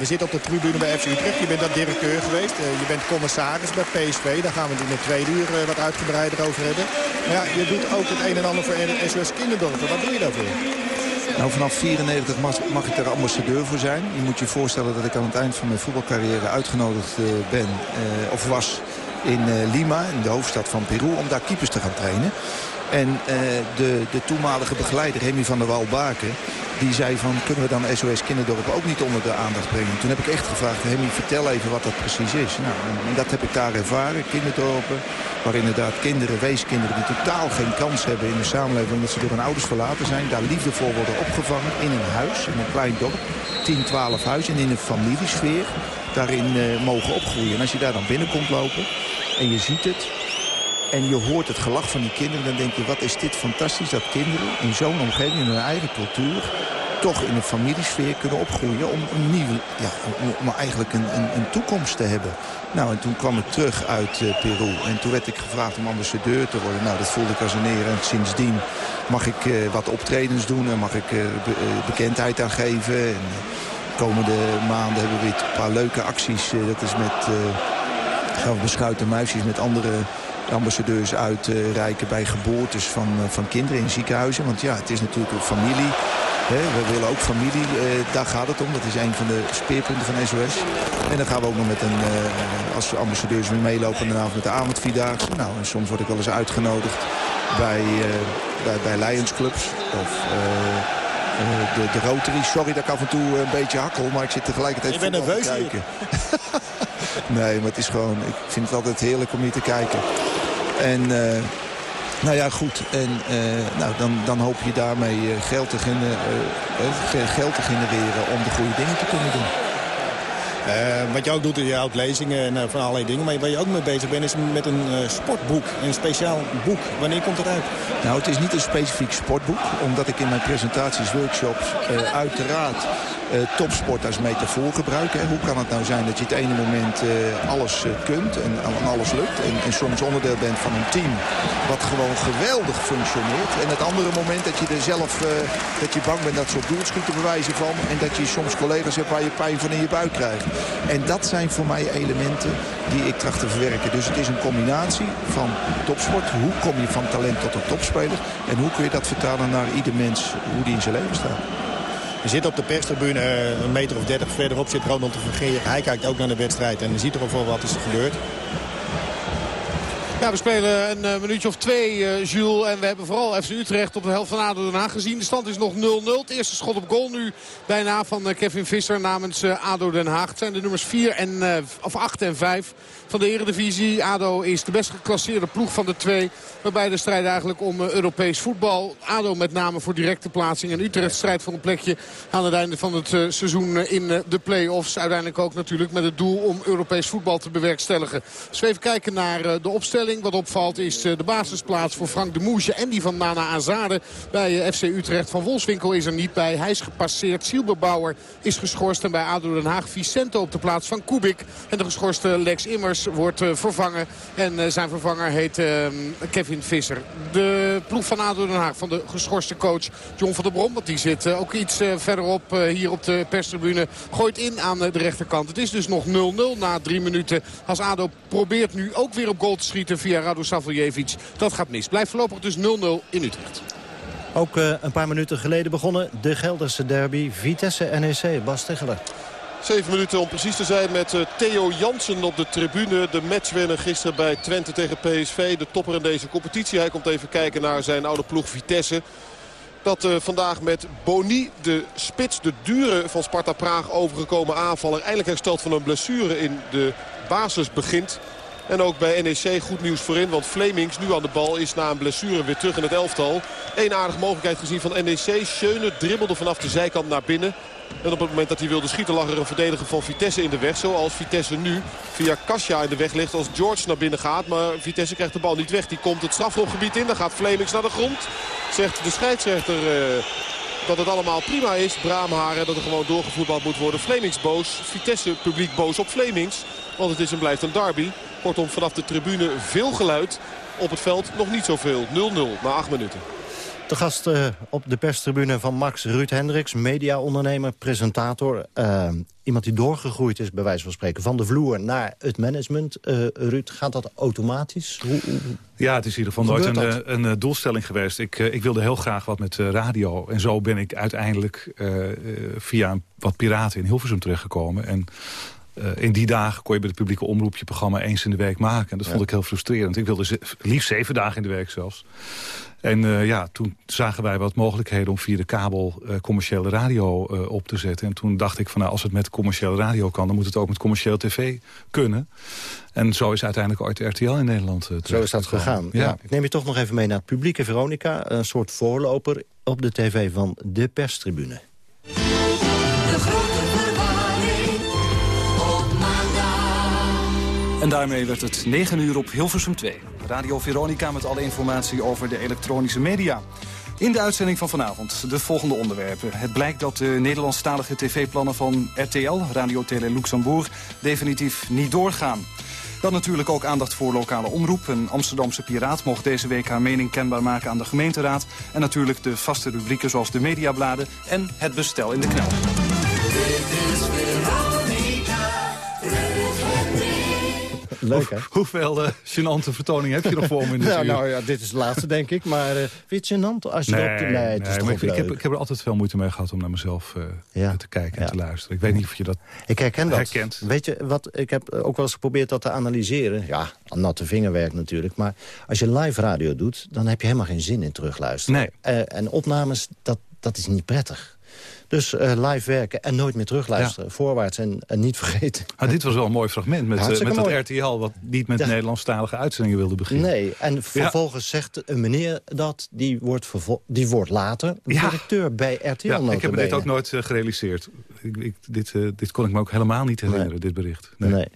we zitten op de tribune bij FC Utrecht. Je bent daar directeur geweest. Uh, je bent commissaris bij PSV. Daar gaan we het in de tweede uur uh, wat uitgebreider over hebben. Maar ja, je doet ook het een en ander voor SOS Kinderdorpen. Wat doe je daarvoor? Nou, vanaf 94 mag, mag, ik er ambassadeur voor zijn. Je moet je voorstellen dat ik aan het eind van mijn voetbalcarrière uitgenodigd ben, of was, in Lima, in de hoofdstad van Peru, om daar keepers te gaan trainen. En uh, de, de toenmalige begeleider, Hemi van der Walbaken, die zei van kunnen we dan SOS Kinderdorpen ook niet onder de aandacht brengen. Toen heb ik echt gevraagd, Hemi vertel even wat dat precies is. Nou, en dat heb ik daar ervaren, kinderdorpen, waar inderdaad kinderen, weeskinderen die totaal geen kans hebben in de samenleving omdat ze door hun ouders verlaten zijn. Daar liefdevol worden opgevangen in een huis, in een klein dorp, 10, 12 huizen en in een familiesfeer daarin uh, mogen opgroeien. En als je daar dan binnenkomt lopen en je ziet het, en je hoort het gelach van die kinderen, dan denk je, wat is dit fantastisch dat kinderen in zo'n omgeving, in hun eigen cultuur, toch in een familiesfeer kunnen opgroeien om een nieuwe, ja, om eigenlijk een, een, een toekomst te hebben. Nou, en toen kwam ik terug uit uh, Peru en toen werd ik gevraagd om ambassadeur te worden. Nou, dat voelde ik als een eer en sindsdien mag ik uh, wat optredens doen en mag ik be bekendheid aan geven. En de komende maanden hebben we weer een paar leuke acties. dat is met gaan we beschuiten muisjes met andere ambassadeurs uitreiken bij geboortes van, van kinderen in ziekenhuizen. Want ja, het is natuurlijk een familie. we willen ook familie, daar gaat het om. Dat is een van de speerpunten van SOS. En dan gaan we ook nog met een, als ambassadeurs weer meelopen een avond met de avondvierdaagse. Nou, en soms word ik wel eens uitgenodigd bij, bij, bij Lions clubs. Of de, de Rotary. Sorry dat ik af en toe een beetje hakkel, maar ik zit tegelijkertijd... Nerveus te kijken. nee, maar het is gewoon... Ik vind het altijd heerlijk om hier te kijken. En... Uh, nou ja, goed. En uh, nou, dan, dan hoop je daarmee geld te, geld te genereren om de goede dingen te kunnen doen. Uh, wat je ook doet, is je houdt lezingen en uh, van allerlei dingen. Maar waar je ook mee bezig bent, is met een uh, sportboek. Een speciaal boek. Wanneer komt het uit? Nou, het is niet een specifiek sportboek. Omdat ik in mijn presentaties, workshops, uiteraard uh, topsport als metafoor gebruiken. Hoe kan het nou zijn dat je het ene moment uh, alles uh, kunt en, alles lukt... En, soms onderdeel bent van een team wat gewoon geweldig functioneert... en het andere moment dat je er zelf dat je bang bent dat ze op doel bewijzen van... en dat je soms collega's hebt waar je pijn van in je buik krijgt. En dat zijn voor mij elementen die ik tracht te verwerken. Dus het is een combinatie van topsport. Hoe kom je van talent tot een topspeler? En hoe kun je dat vertalen naar ieder mens, hoe die in zijn leven staat? Je zit op de perstribune, eh, een meter of dertig verderop zit Ronald de Vergeer. Hij kijkt ook naar de wedstrijd en ziet er al wat is er gebeurd. Ja, we spelen een uh, minuutje of twee, uh, Jules. En we hebben vooral FC Utrecht op de helft van ADO Den Haag gezien. De stand is nog 0-0. Het eerste schot op goal nu bijna van Kevin Visser namens ADO Den Haag. Het zijn de nummers 4 en, of 8 en 5 van de Eredivisie. ADO is de best geclasseerde ploeg van de twee. Waarbij de strijd eigenlijk om Europees voetbal. ADO met name voor directe plaatsing. En Utrecht strijd voor een plekje aan het einde van het seizoen in de play-offs. Uiteindelijk ook natuurlijk met het doel om Europees voetbal te bewerkstelligen. Dus even kijken naar de opstelling. Wat opvalt is eh, de basisplaats voor Frank de Moesje en die van Nana Azade bij eh, FC Utrecht. Van Wolfswinkel is er niet bij. Hij is gepasseerd. Silberbauer is geschorst. En bij ADO Den Haag Vicente op de plaats van Kubik. En de geschorste Lex Immers wordt eh, vervangen. En zijn vervanger heet ehm, Kevin Visser. De ploeg van ADO Den Haag van de geschorste coach John van der Brom. Want die zit ook iets verderop hier op de perstribune. Gooit in aan de rechterkant. Het is dus nog 0-0 na drie minuten. Als ADO probeert nu ook weer op goal te schieten via Radu Savljevic. Dat gaat mis. Blijft voorlopig dus 0-0 in Utrecht. Ook een paar minuten geleden begonnen de Gelderse derby Vitesse-NEC. Bas Tegeler. Zeven minuten om precies te zijn met uh, Theo Jansen op de tribune. De matchwinner gisteren bij Twente tegen PSV. De topper in deze competitie. Hij komt even kijken naar zijn oude ploeg Vitesse. Dat uh, vandaag met Boni, de spits, de dure van Sparta Praag overgekomen aanvaller... eindelijk hersteld van een blessure in de basis begint. En ook bij NEC goed nieuws voorin. Want Flemings nu aan de bal is na een blessure weer terug in het elftal. Eén aardige mogelijkheid gezien van NEC. Schöne dribbelde vanaf de zijkant naar binnen. En op het moment dat hij wilde schieten lag er een verdediger van Vitesse in de weg. Zoals Vitesse nu via Kasia in de weg ligt als George naar binnen gaat. Maar Vitesse krijgt de bal niet weg. Die komt het straflopgebied in. Dan gaat Flemings naar de grond. Zegt de scheidsrechter... Uh, dat het allemaal prima is. Braamharen dat er gewoon doorgevoetbald moet worden. Flemings boos. Vitesse publiek boos op Flemings. Want het is en blijft een derby. Kortom, vanaf de tribune veel geluid. Op het veld nog niet zoveel. 0-0 na 8 minuten. De gast uh, op de perstribune van Max Ruud Hendricks, mediaondernemer, presentator. Uh, iemand die doorgegroeid is, bij wijze van spreken, van de vloer naar het management. Uh, Ruud, gaat dat automatisch? Hoe, hoe... Ja, het is in ieder geval nooit een, een, een, doelstelling geweest. Ik, ik wilde heel graag wat met radio. En zo ben ik uiteindelijk via wat piraten in Hilversum terechtgekomen. En uh, in die dagen kon je bij het publieke omroep je programma eens in de week maken. En dat vond ik heel frustrerend. Ik wilde liefst zeven dagen in de week zelfs. En uh, ja, toen zagen wij wat mogelijkheden om via de kabel uh, commerciële radio op te zetten. En toen dacht ik van nou, als het met commerciële radio kan... dan moet het ook met commerciële tv kunnen. En zo is uiteindelijk ooit RTL in Nederland Zo is dat gegaan. Ja. Ik neem je toch nog even mee naar het publieke Veronica. Een soort voorloper op de tv van de perstribune. En daarmee werd het 9 uur op Hilversum 2. Radio Veronica met alle informatie over de elektronische media. In de uitzending van vanavond de volgende onderwerpen. Het blijkt dat de Nederlandstalige tv-plannen van RTL, Radio Tele Luxembourg, definitief niet doorgaan. Dan natuurlijk ook aandacht voor lokale omroep. Een Amsterdamse piraat mocht deze week haar mening kenbaar maken aan de gemeenteraad. En natuurlijk de vaste rubrieken zoals de mediabladen en het bestel in de knel. Leuk, hè? hoeveel uh, gênante vertoningen heb je nog voor me in nou, nou ja, dit is de laatste, denk ik. Maar uh, vind je het gênant als je nee, op de... Nee, het is nee, toch ik, heb, ik heb er altijd veel moeite mee gehad om naar mezelf uh, Ja. te kijken en Ja. te luisteren. Ik weet niet of je dat Ik herken dat. herkent. Weet je, wat, ik heb ook wel eens geprobeerd dat te analyseren. Ja, natte vingerwerk natuurlijk. Maar als je live radio doet, dan heb je helemaal geen zin in terugluisteren. Nee. Eh, en opnames, dat, dat is niet prettig. Dus eh, live werken en nooit meer terugluisteren. Voorwaarts en, en niet vergeten. Ah, dit was wel een mooi fragment met, eh, met dat mooi. RTL... wat niet met Ja. Nederlandstalige uitzendingen wilde beginnen. Nee, en vervolgens zegt een meneer dat, die wordt, die wordt later directeur bij RTL Ja, ik heb me dit ook nooit eh, gerealiseerd. Ik, ik, dit, dit kon ik me ook helemaal niet herinneren, dit bericht. Nee. Nee.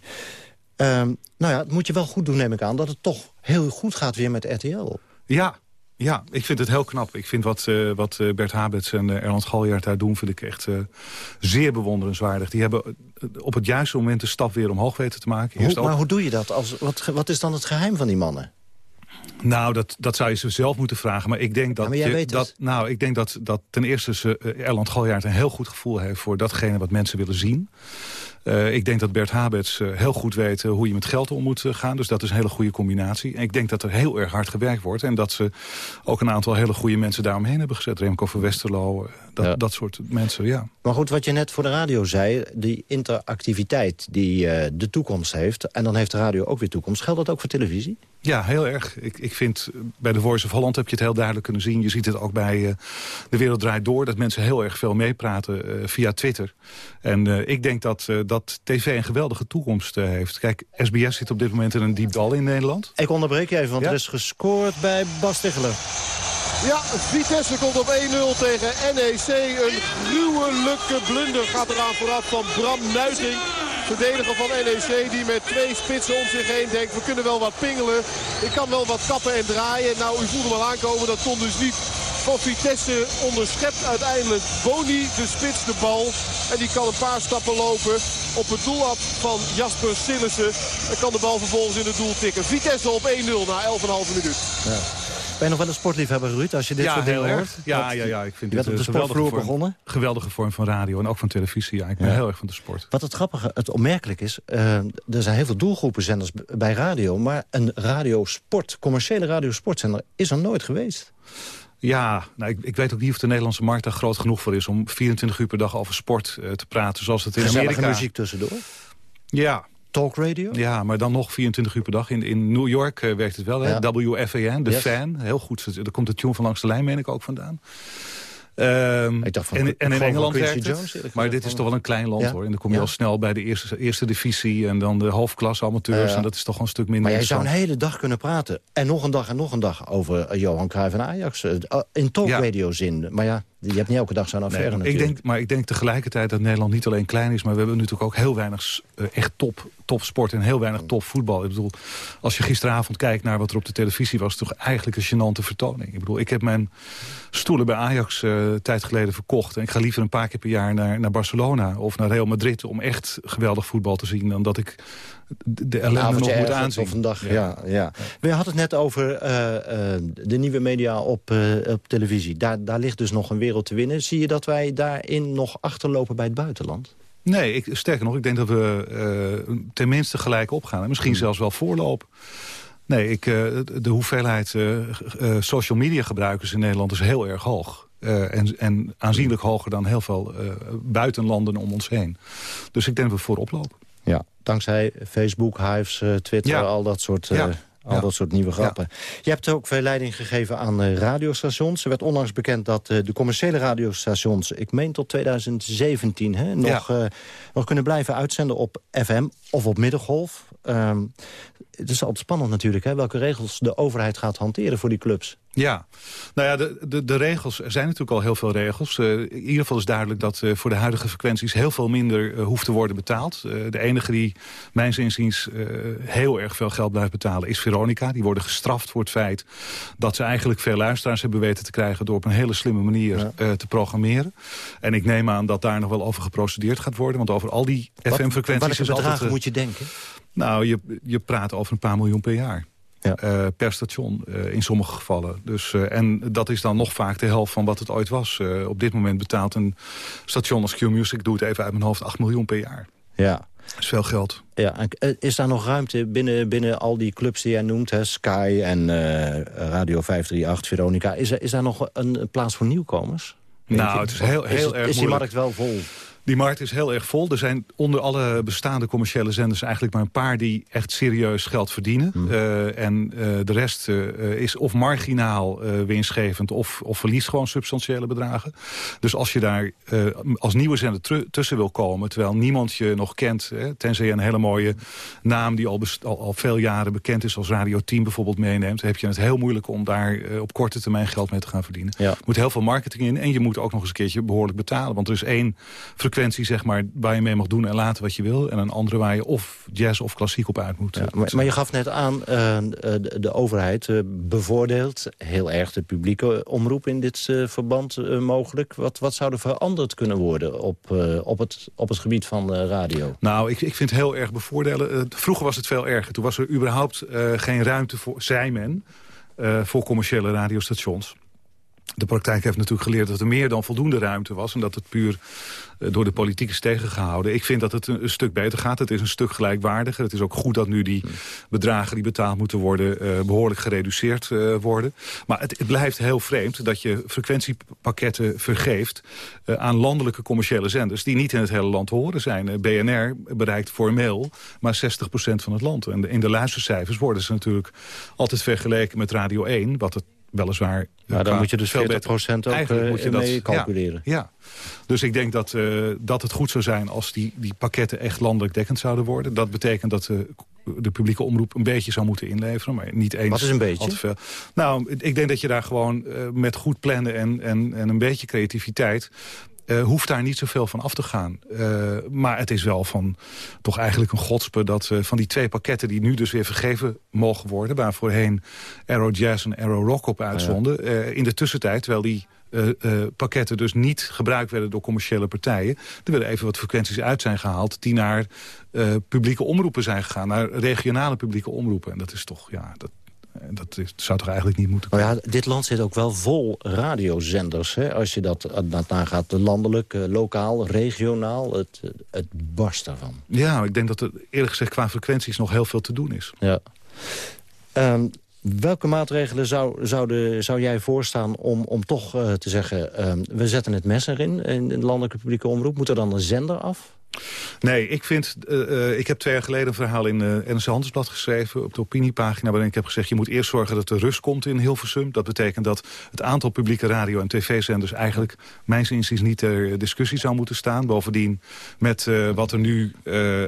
Ehm, nou ja, het moet je wel goed doen, neem ik aan... dat het toch heel goed gaat weer met RTL. Ja, ja, ik vind het heel knap. Ik vind wat, eh, wat eh, Bert Habets en uh, Erland Galjaard daar doen... vind ik echt eh, zeer bewonderenswaardig. Die hebben eh, op het juiste moment de stap weer omhoog weten te maken. Hoe, ook- maar hoe doe je dat? Als, wat, wat is dan het geheim van die mannen? Nou, dat, dat zou je ze zelf moeten vragen. Maar ik denk dat, Ja, maar jij je- weet het. dat, nou, ik denk dat, dat ten eerste ze, eh, Erland Galjaard een heel goed gevoel heeft... voor datgene wat mensen willen zien. Eh, ik denk dat Bert Habets eh, heel goed weet hoe je met geld om moet gaan. Dus dat is een hele goede combinatie. En ik denk dat er heel erg hard gewerkt wordt. En dat ze ook een aantal hele goede mensen daaromheen hebben gezet. Remco van Westerlo, dat, Ja. dat soort mensen, ja. Maar goed, wat je net voor de radio zei... die interactiviteit die eh, de toekomst heeft... en dan heeft de radio ook weer toekomst. Geldt dat ook voor televisie? Ja, heel erg. Ik, ik vind, bij de Voice of Holland heb je het heel duidelijk kunnen zien. Je ziet het ook bij eh, De Wereld Draait Door... dat mensen heel erg veel meepraten eh, via Twitter. En eh, ik denk dat, eh, dat tv een geweldige toekomst heeft. Kijk, SBS zit op dit moment in een diep dal in Nederland. Ik onderbreek je even, want Ja. er is gescoord bij Bas Ticheler. Ja, Vitesse komt op 1-0 tegen NEC. Een gruwelijke blunder gaat eraan vooraf van Bram Nuiting. Verdediger van NEC die met twee spitsen om zich heen denkt... we kunnen wel wat pingelen. Ik kan wel wat kappen en draaien. Nou, u voelde wel aankomen. Dat kon dus niet. Van Vitesse onderschept uiteindelijk Boni de spits de bal. En die kan een paar stappen lopen op het doel af van Jasper Sillissen. En kan de bal vervolgens in het doel tikken. Vitesse op 1-0 na 11,5 minuut. Ja. Ben je nog wel een sportliefhebber, Ruud, als je dit ja, soort dingen hoort? Ja, ja, ja, ik vind je dit bent op de een geweldige sportvloer vorm, begonnen. geweldige vorm van radio en ook van televisie. Ja, ik ben Ja. heel erg van de sport. Wat het grappige, het opmerkelijk is... eh, er zijn heel veel doelgroepenzenders bij radio... maar een radiosport, commerciële radiosportzender is er nooit geweest. Ja, nou, ik, ik weet ook niet of de Nederlandse markt daar groot genoeg voor is... om 24 uur per dag over sport eh, te praten, zoals het in Gezellige Amerika... muziek tussendoor. Ja. Talk radio? Ja, maar dan nog 24 uur per dag. In, in New York eh, werkt het wel, hè? Ja. WFAN, de Yes. fan. Heel goed. Daar komt de tune van langs de lijn, meen ik ook vandaan. Ehm, Ik dacht van- en, in Engeland werkt het. Jones, maar dit is toch wel een klein land, Ja? hoor. En dan kom je Ja. al snel bij de eerste, eerste divisie... en dan de hoofdklasse amateurs. En dat is toch wel een stuk minder Maar jij zou een hele dag kunnen praten. En nog een dag en nog een dag over eh, Johan Cruijff en Ajax. eh, In talk Ja. radio zin. Maar ja, je hebt niet elke dag zo'n affaire Nee, ik natuurlijk. denk, maar ik denk tegelijkertijd dat Nederland niet alleen klein is... maar we hebben natuurlijk ook heel weinig eh, echt top, top sport en heel weinig top voetbal. Ik bedoel, als je gisteravond kijkt naar wat er op de televisie was... toch eigenlijk een gênante vertoning. Ik bedoel, ik heb mijn stoelen bij Ajax eh tijd geleden verkocht... en ik ga liever een paar keer per jaar naar, naar Barcelona of naar Real Madrid... om echt geweldig voetbal te zien dan dat ik de, ellende nog moet aanzien. Of een dag, ja. Ja, We hadden het net over eh, eh, de nieuwe media op, eh, op televisie. Daar, daar ligt dus nog een wereld te winnen. Zie je dat wij daarin nog achterlopen bij het buitenland? Nee, ik, sterker nog, ik denk dat we uh, tenminste gelijk opgaan. En misschien zelfs wel voorlopen. Nee, ik, uh, de hoeveelheid uh, social media gebruikers in Nederland is heel erg hoog. en, en aanzienlijk hoger dan heel veel buitenlanden om ons heen. Dus ik denk dat we voorop lopen. Ja, dankzij Facebook, Hives, Twitter, ja. al dat soort... Ja. Al ja. dat soort nieuwe grappen. Je hebt ook veel leiding gegeven aan uh, radiostations. Er werd onlangs bekend dat uh, de commerciële radiostations... ik meen tot 2017 hè, nog, ja. uh, nog kunnen blijven uitzenden op FM of op middengolf. Um, het is altijd spannend natuurlijk, hè, welke regels de overheid gaat hanteren voor die clubs. Ja, nou ja, de, de, de regels, er zijn natuurlijk al heel veel regels. Uh, in ieder geval is duidelijk dat uh, voor de huidige frequenties heel veel minder uh, hoeft te worden betaald. de enige die, mijns inziens, heel erg veel geld blijft betalen is Veronica. Die worden gestraft voor het feit dat ze eigenlijk veel luisteraars hebben weten te krijgen... door op een hele slimme manier ja. te programmeren. En ik neem aan dat daar nog wel over geprocedeerd gaat worden. Want over al die FM-frequenties is altijd... altijd... moet je denken? Nou, je, je praat over een paar miljoen per jaar. Ja. Uh, per station uh, in sommige gevallen. Dus, uh, en dat is dan nog vaak de helft van wat het ooit was. op dit moment betaalt een station als Q-Music, doe het even uit mijn hoofd, 8 miljoen per jaar. Ja. Dat is veel geld. Ja, en eh, is daar nog ruimte binnen, binnen al die clubs die jij noemt, hè, Sky en eh, Radio 538, Veronica, is er, is daar nog een plaats voor nieuwkomers? Nou, het is heel, heel is, erg Is die moeilijk. markt wel vol? Die markt is heel erg vol. Er zijn onder alle bestaande commerciële zenders eigenlijk maar een paar die echt serieus geld verdienen. Uh, en uh, de rest uh, is of marginaal winstgevend of, of verliest gewoon substantiële bedragen. Dus als je daar als nieuwe zender tussen wil komen, terwijl niemand je nog kent, hè, tenzij je een hele mooie naam die al, al, al, veel jaren bekend is als Radio 10 bijvoorbeeld meeneemt, heb je het heel moeilijk om daar op korte termijn geld mee te gaan verdienen. Ja. Er moet heel veel marketing in en je moet ook nog eens een keertje behoorlijk betalen. Want er is één frequentie zeg maar, waar je mee mag doen en laten wat je wil. En een andere waar je of jazz of klassiek op uit moet. Ja, maar, maar, je gaf net aan, uh, de, de, overheid uh, bevoordeelt heel erg de publieke omroep in dit uh, verband mogelijk. Wat, wat zou er veranderd kunnen worden op, op, het, op het gebied van radio? Nou, ik, ik vind heel erg bevoordelen. vroeger was het veel erger. Toen was er überhaupt geen ruimte voor, zei men, voor commerciële radiostations. De praktijk heeft natuurlijk geleerd dat er meer dan voldoende ruimte was... en dat het puur uh, door de politiek is tegengehouden. Ik vind dat het een, stuk beter gaat. Het is een stuk gelijkwaardiger. Het is ook goed dat nu die bedragen die betaald moeten worden... Uh, behoorlijk gereduceerd uh, worden. Maar het, blijft heel vreemd dat je frequentiepakketten vergeeft... aan landelijke commerciële zenders... die niet in het hele land horen zijn. BNR bereikt formeel maar 60% van het land. En in de luistercijfers worden ze natuurlijk altijd vergeleken met Radio 1... wat het weliswaar... Maar dan moet je dus 40% ook Eigenlijk moet je mee dat, calculeren. Ja, ja, dus ik denk dat, uh, dat het goed zou zijn als die, die pakketten echt landelijk dekkend zouden worden. Dat betekent dat uh, de publieke omroep een beetje zou moeten inleveren. Maar niet eens Wat is een beetje? Veel. Nou, ik denk dat je daar gewoon met goed plannen en, en, en een beetje creativiteit... Uh, hoeft daar niet zoveel van af te gaan. Uh, maar het is wel van toch eigenlijk een godspe dat uh, van die twee pakketten... die nu dus weer vergeven mogen worden... waar voorheen Aero Jazz en Aero Rock op uitzonden... Ja. in de tussentijd, terwijl die pakketten dus niet gebruikt werden door commerciële partijen... er willen even wat frequenties uit zijn gehaald... die naar publieke omroepen zijn gegaan. Naar regionale publieke omroepen. En dat is toch, ja... Dat, dat is, zou toch eigenlijk niet moeten Maar ja, dit land zit ook wel vol radiozenders. Hè? Als je dat, dat nagaat, landelijk, uh, lokaal, regionaal. Het, het barst daarvan. Ja, ik denk dat er eerlijk gezegd qua frequenties nog heel veel te doen is. Ja. Um, welke maatregelen zou, zou, de, zou jij voorstaan om, om toch uh, te zeggen... Um, we zetten het mes erin in de landelijke publieke omroep? Moet er dan een zender af? Nee, ik vind... Uh, uh, ik heb twee jaar geleden een verhaal in uh, NRC Handelsblad geschreven... op de opiniepagina waarin ik heb gezegd... je moet eerst zorgen dat er rust komt in Hilversum. Dat betekent dat het aantal publieke radio- en tv-zenders... eigenlijk, mijns inziens, niet ter discussie zou moeten staan. Bovendien, met wat er nu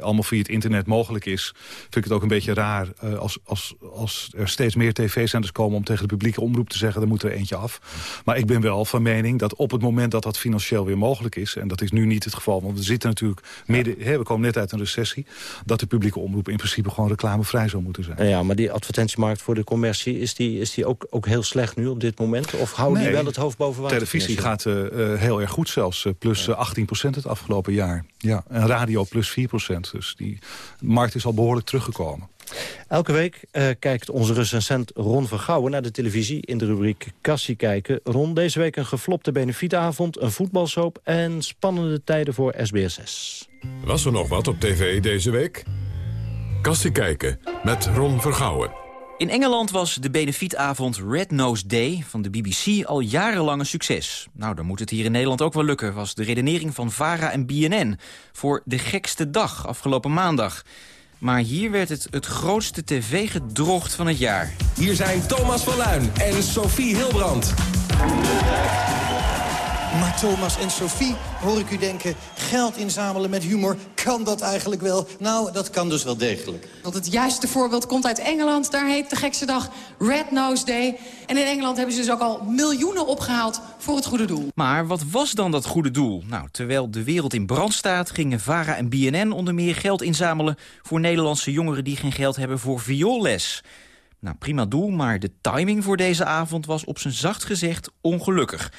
allemaal via het internet mogelijk is... vind ik het ook een beetje raar als, als, als er steeds meer tv-zenders komen... om tegen de publieke omroep te zeggen, er moet er eentje af. Maar ik ben wel van mening dat op het moment dat dat financieel weer mogelijk is... en dat is nu niet het geval, want we zitten natuurlijk midden, hè, we komen net uit een recessie... dat de publieke omroep in principe gewoon reclamevrij zou moeten zijn. Ja, maar die advertentiemarkt voor de commercie... is die, is die ook, ook heel slecht nu op dit moment? Of houden nee, die wel het hoofd boven water? Televisie gaat uh, uh, heel erg goed zelfs. Uh, plus ja. 18% het afgelopen jaar. Ja, en radio plus 4% Dus die markt is al behoorlijk teruggekomen. Elke week uh, kijkt onze recensent Ron Vergouwen naar de televisie... in de rubriek Kassie kijken. Ron, deze week een geflopte benefietavond, een voetbalsoap... en spannende tijden voor SBSS. Was er nog wat op tv deze week? Kassie kijken met Ron Vergouwen. In Engeland was de benefietavond Red Nose Day van de BBC al jarenlang een succes. Nou, dan moet het hier in Nederland ook wel lukken, was de redenering van VARA en BNN... voor de gekste dag afgelopen maandag... Maar hier werd het het grootste tv-gedrocht van het jaar. Hier zijn Thomas van Luin en Sophie Hilbrand. Maar Thomas en Sophie, hoor ik u denken... geld inzamelen met humor, kan dat eigenlijk wel? Nou, dat kan dus wel degelijk. Want het juiste voorbeeld komt uit Engeland. Daar heet de gekste dag Red Nose Day. En in Engeland hebben ze dus ook al miljoenen opgehaald voor het goede doel. Maar wat was dan dat goede doel? Nou, terwijl de wereld in brand staat... gingen VARA en BNN onder meer geld inzamelen... voor Nederlandse jongeren die geen geld hebben voor vioolles. Nou, prima doel, maar de timing voor deze avond was op zijn zacht gezegd ongelukkig.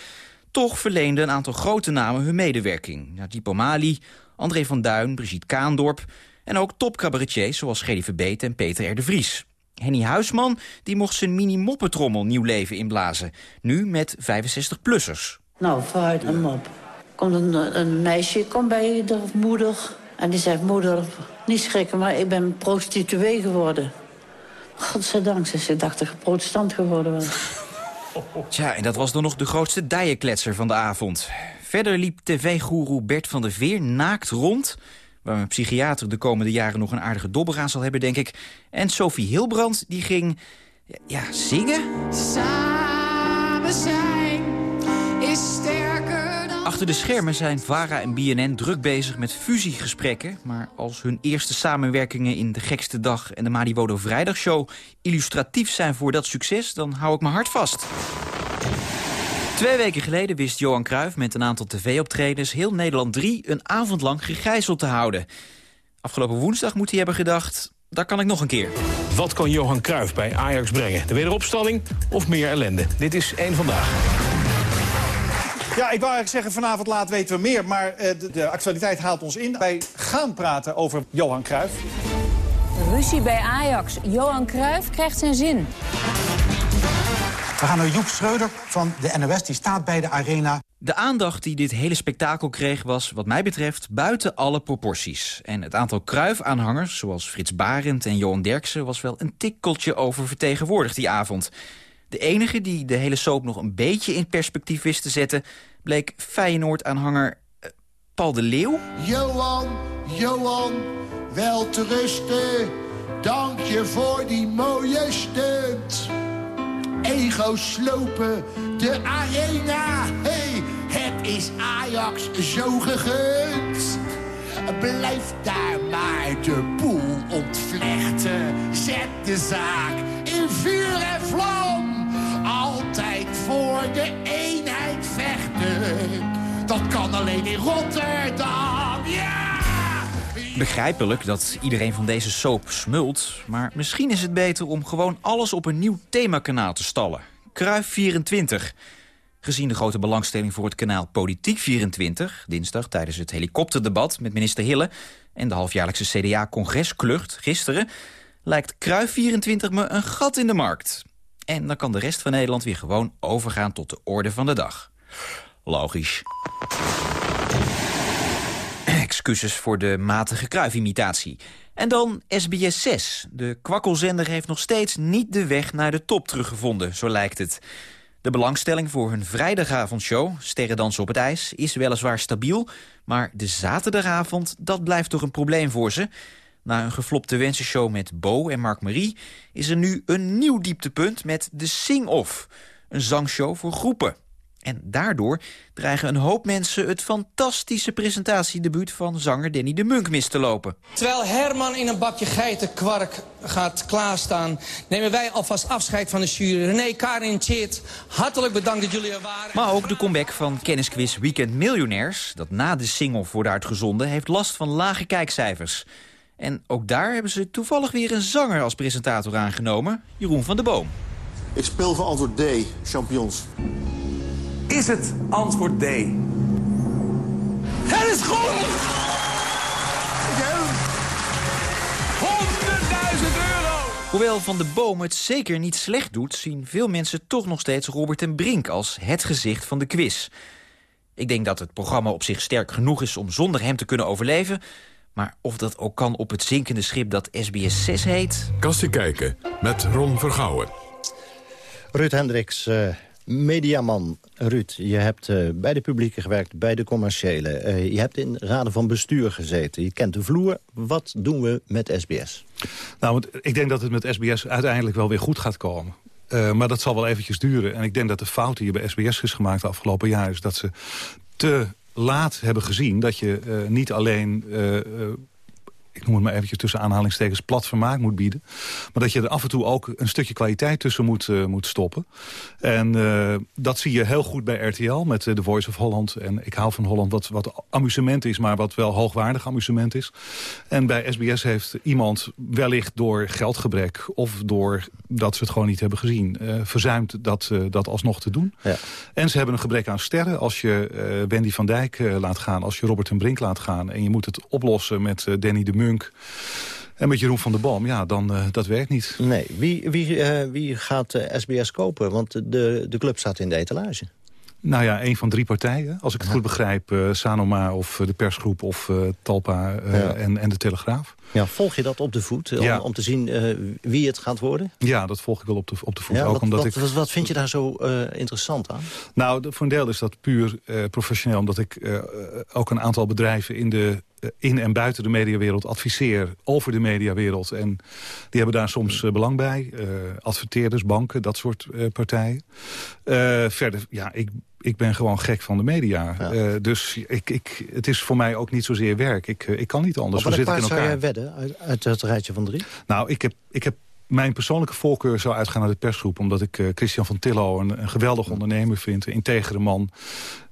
Toch verleenden een aantal grote namen hun medewerking. Dipo Mali, André van Duin, Brigitte Kaandorp... en ook topcabaretiers zoals Gedi Verbeet en Peter R. de Vries. Henny Huisman die mocht zijn mini-moppetrommel nieuw leven inblazen. Nu met 65-plussers. Nou, vooruit een mop. Komt een, een meisje, komt bij de moeder En die zegt, moeder, niet schrikken, maar ik ben prostituee geworden. Godzijdank, ze dacht dat ik protestant geworden was. Tja, en dat was dan nog de grootste dijenkletser van de avond. Verder liep tv-goeroe Bert van der Veer naakt rond... waar mijn psychiater de komende jaren nog een aardige dobber aan zal hebben, denk ik. En Sophie Hilbrand, die ging, ja, zingen? Samen zijn. Achter de schermen zijn VARA en BNN druk bezig met fusiegesprekken. Maar als hun eerste samenwerkingen in De Gekste Dag en de Madiwodo Vrijdagshow... illustratief zijn voor dat succes, dan hou ik mijn hart vast. Twee weken geleden wist Johan Cruijff met een aantal tv-optredens... heel Nederland 3 een avond lang gegijzeld te houden. Afgelopen woensdag moet hij hebben gedacht, daar kan ik nog een keer. Wat kan Johan Cruijff bij Ajax brengen? De wederopstanding of meer ellende? Dit is één vandaag. Ja, ik wou eigenlijk zeggen, vanavond laat weten we meer. Maar eh, de, de actualiteit haalt ons in. Wij gaan praten over Johan Cruijff. Ruzie bij Ajax. Johan Cruijff krijgt zijn zin. We gaan naar Joep Schreuder van de NOS. Die staat bij de arena. De aandacht die dit hele spektakel kreeg was, wat mij betreft, buiten alle proporties. En het aantal Kruif-aanhangers, zoals Frits Barend en Johan Derksen... was wel een tikkeltje oververtegenwoordigd die avond. De enige die de hele soap nog een beetje in perspectief wist te zetten... bleek Feyenoord-aanhanger eh, Paul de Leeuw. Johan, Johan, wel te rusten. Dank je voor die mooie stunt. Ego slopen, de arena. Hey, het is Ajax zo gegund. Blijf daar maar de boel ontvlechten. Zet de zaak in vuur en vlam. Voor de eenheid vechten. Dat kan alleen in Rotterdam. Ja! Begrijpelijk dat iedereen van deze soap smult... maar misschien is het beter om gewoon alles op een nieuw themakanaal te stallen. Kruif 24. Gezien de grote belangstelling voor het kanaal Politiek 24... dinsdag tijdens het helikopterdebat met minister Hille... en de halfjaarlijkse CDA-congresklucht gisteren... lijkt Kruif 24 me een gat in de markt. En dan kan de rest van Nederland weer gewoon overgaan tot de orde van de dag. Logisch. Excuses voor de matige kruifimitatie. En dan SBS 6. De kwakkelzender heeft nog steeds niet de weg naar de top teruggevonden, zo lijkt het. De belangstelling voor hun vrijdagavondshow, Sterrendans op het ijs, is weliswaar stabiel. Maar de zaterdagavond, dat blijft toch een probleem voor ze. Na een geflopte wensenshow met Bo en Mark Marie... is er nu een nieuw dieptepunt met de Sing-Off. Een zangshow voor groepen. En daardoor dreigen een hoop mensen het fantastische presentatiedebuut van zanger Danny de Munk mis te lopen. Terwijl Herman in een bakje geitenkwark gaat klaarstaan... nemen wij alvast afscheid van de jury. René, Karin, Tjeerd, hartelijk bedankt dat jullie er waren. Maar ook de comeback van kennisquiz Weekend Miljonairs... dat na de single wordt uitgezonden, heeft last van lage kijkcijfers. En ook daar hebben ze toevallig weer een zanger als presentator aangenomen. Jeroen van der Boom. Ik speel voor antwoord D, champions. Is het antwoord D? Het is goed! 100.000 euro! Hoewel Van de Boom het zeker niet slecht doet... zien veel mensen toch nog steeds Robert en Brink als het gezicht van de quiz. Ik denk dat het programma op zich sterk genoeg is om zonder hem te kunnen overleven... maar of dat ook kan op het zinkende schip dat SBS 6 heet... Kastie kijken met Ron Vergouwen. Ruud Hendricks, uh, mediaman. Ruud, je hebt uh, bij de publieke gewerkt, bij de commerciële. Uh, je hebt in raden van bestuur gezeten. Je kent de vloer. Wat doen we met SBS? Nou, want ik denk dat het met SBS uiteindelijk wel weer goed gaat komen. Uh, maar dat zal wel eventjes duren. En ik denk dat de fout die je bij SBS is gemaakt de afgelopen jaar... is dat ze te laat hebben gezien dat je niet alleen ik noem het maar eventjes tussen aanhalingstekens, plat vermaak moet bieden. Maar dat je er af en toe ook een stukje kwaliteit tussen moet, uh, moet stoppen. En uh, dat zie je heel goed bij RTL met uh, The Voice of Holland. En ik hou van Holland wat, wat amusement is, maar wat wel hoogwaardig amusement is. En bij SBS heeft iemand wellicht door geldgebrek of door dat ze het gewoon niet hebben gezien, verzuimd dat, dat alsnog te doen. Ja. En ze hebben een gebrek aan sterren. Als je Wendy van Dijk laat gaan, als je Robert en Brink laat gaan en je moet het oplossen met Danny de Munk en met Jeroen van der Boom, ja, dan uh, dat werkt niet. Nee, wie, wie, uh, wie gaat uh, SBS kopen? Want de, de club staat in de etalage. Nou ja, een van drie partijen. Als ik het goed begrijp, Sanoma of de persgroep of Talpa ja. en, en de Telegraaf. Ja, volg je dat op de voet om, Ja. om te zien wie het gaat worden? Ja, dat volg ik wel op de, op de voet. Ja, ook wat, omdat wat, ik... wat, wat vind je daar zo eh, interessant aan? Nou, voor een deel is dat puur eh, professioneel. Omdat ik eh, ook een aantal bedrijven in, de, eh, in en buiten de mediawereld adviseer over de mediawereld. En die hebben daar soms eh, belang bij. Eh, adverteerders, banken, dat soort eh, partijen. Eh, verder, ja, ik, ik ben gewoon gek van de media. Eh, dus ik, ik, het is voor mij ook niet zozeer werk. Ik, eh, ik kan niet anders. Op welk paard zou jij wedden uit, uit het rijtje van drie? Nou, ik heb, ik heb mijn persoonlijke voorkeur zou uitgaan naar de persgroep. Omdat ik eh, Christian van Tillo een, een geweldig ondernemer vind. Een integere man.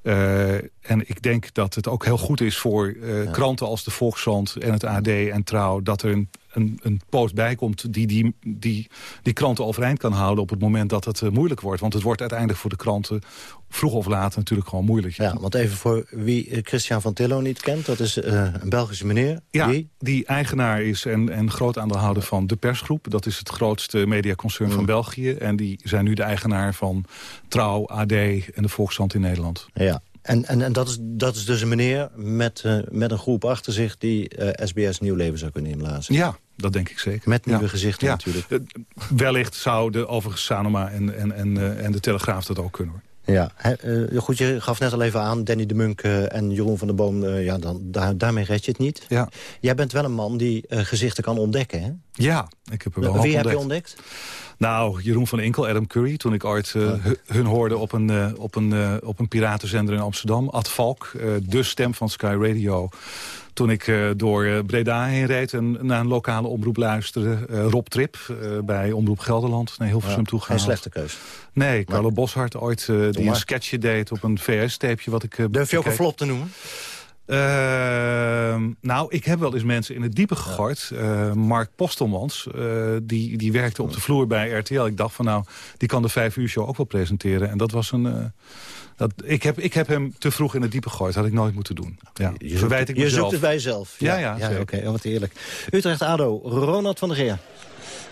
Eh, en ik denk dat het ook heel goed is voor eh, kranten als de Volkskrant en het AD en Trouw... dat er een, een, een post bij komt die die, die die kranten overeind kan houden... op het moment dat het eh, moeilijk wordt. Want het wordt uiteindelijk voor de kranten vroeg of laat natuurlijk gewoon moeilijk. Ja, want even voor wie eh, Christian van Tillo niet kent... dat is eh, een Belgische meneer. Ja, Die? die eigenaar is en, en groot aandeelhouder van de persgroep. Dat is het grootste mediaconcern Mm. van België. En die zijn nu de eigenaar van Trouw, AD en de Volkskrant in Nederland. Ja. En, en, en dat, is, dat is dus een meneer met, eh, met een groep achter zich... die eh, SBS Nieuw Leven zou kunnen inblazen. Ja, dat denk ik zeker. Met nieuwe Ja. gezichten Ja. natuurlijk. Eh, Wellicht zouden overigens Sanoma en, en, en, eh, en de Telegraaf dat ook kunnen. hoor. Ja, eh, goed, je gaf net al even aan... Danny de Munk eh, en Jeroen van der Boom, eh, ja, dan, daar, daarmee red je het niet. Ja. Jij bent wel een man die gezichten kan ontdekken, hè? Ja, ik heb er wel Wie heb je ontdekt. Nou, Jeroen van Inkel, Adam Curry. Toen ik ooit hu- hun hoorde op een, op, een, op een piratenzender in Amsterdam. Ad Valk, de stem van Sky Radio. Toen ik eh, door eh, Breda heen reed en naar een lokale omroep luisterde. eh, Rob Trip bij Omroep Gelderland naar Hilversum Ja, toe geen slechte keus. Nee, Carlo Boshart ooit die een sketchje deed op een VS-tapeje. wat ik. Durf je ook een flop te noemen? Ehm, nou, ik heb wel eens mensen in het diepe gegooid. Eh, Mark Postelmans, die, die werkte op de vloer bij RTL. Ik dacht van nou, die kan de vijf uur show ook wel presenteren. En dat was een... dat, ik, heb, ik heb hem te vroeg in het diepe gegooid. Had ik nooit moeten doen. Ja, Je zoekt, verwijt het- ik je mezelf. zoekt het bij jezelf. Ja, ja, ja zeker. oké, wat eerlijk. Utrecht-Ado, Ronald van der Geer.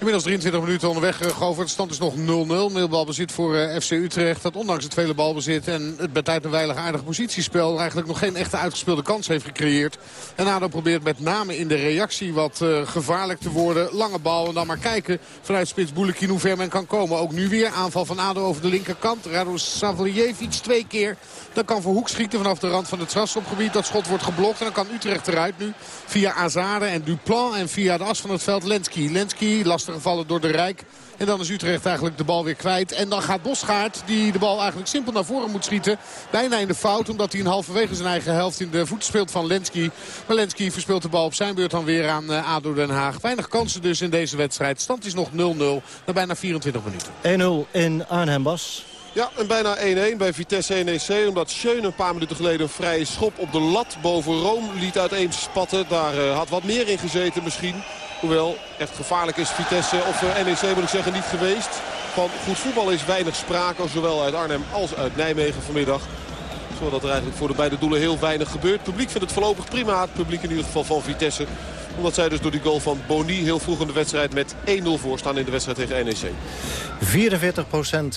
Inmiddels 23 minuten onderweg, eh, Govert. Stand is nog 0-0. Veel balbezit voor eh, FC Utrecht. Dat ondanks het vele balbezit en het bij tijd een weinig aardig positiespel... eigenlijk nog geen echte uitgespeelde kans heeft gecreëerd. En ADO probeert met name in de reactie wat eh, gevaarlijk te worden. Lange bal en dan maar kijken vanuit spits Boulekin hoe ver men kan komen. Ook nu weer aanval van ADO over de linkerkant. Rado Savljevic twee keer. Dan kan Verhoek schieten vanaf de rand van het strafschopgebied. Dat schot wordt geblokt en dan kan Utrecht eruit nu. Via Azade en Duplan en via de as van het veld Lenski. Lenski lastig gevallen door de Rijk. En dan is Utrecht eigenlijk de bal weer kwijt. En dan gaat Bosgaard, die de bal eigenlijk simpel naar voren moet schieten. Bijna in de fout, omdat hij een halverwege zijn eigen helft in de voeten speelt van Lenski. Maar Lenski verspeelt de bal op zijn beurt dan weer aan eh, ADO Den Haag. Weinig kansen dus in deze wedstrijd. Stand is nog 0-0 na bijna 24 minuten. 1-0 in Arnhem, Bas. Ja, en bijna 1-1 bij Vitesse NEC. Omdat Schöne een paar minuten geleden een vrije schop op de lat boven Rome liet uiteenspatten. Daar eh, had wat meer in gezeten misschien. Hoewel, echt gevaarlijk is Vitesse, of eh, NEC moet ik zeggen, niet geweest. Van goed voetbal is weinig sprake, zowel uit Arnhem als uit Nijmegen vanmiddag. Zodat er eigenlijk voor de beide doelen heel weinig gebeurt. Publiek vindt het voorlopig prima, het publiek in ieder geval van Vitesse. Omdat zij dus door die goal van Boni heel vroeg in de wedstrijd met 1-0 voor staan in de wedstrijd tegen NEC.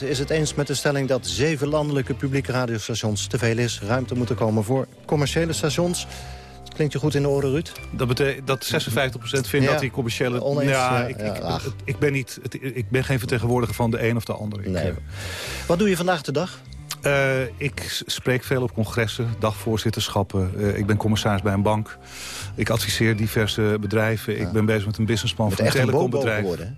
44% is het eens met de stelling dat zeven landelijke publieke radiostations te veel is. Ruimte moet er komen voor commerciële stations. Klinkt je goed in de oren, Ruud? Dat betekent dat 56% vindt Ja. dat die commerciële... Oneens, ja, ja, ik, ja, ik, ach. het- ik, ben niet, het- ik ben geen vertegenwoordiger van de een of de ander. Nee. Wat doe je vandaag de dag? Eh, ik spreek veel op congressen, dagvoorzitterschappen. Eh, ik ben commissaris bij een bank. Ik adviseer diverse bedrijven. Ik ben bezig met een businessplan voor een telecombedrijf. geworden?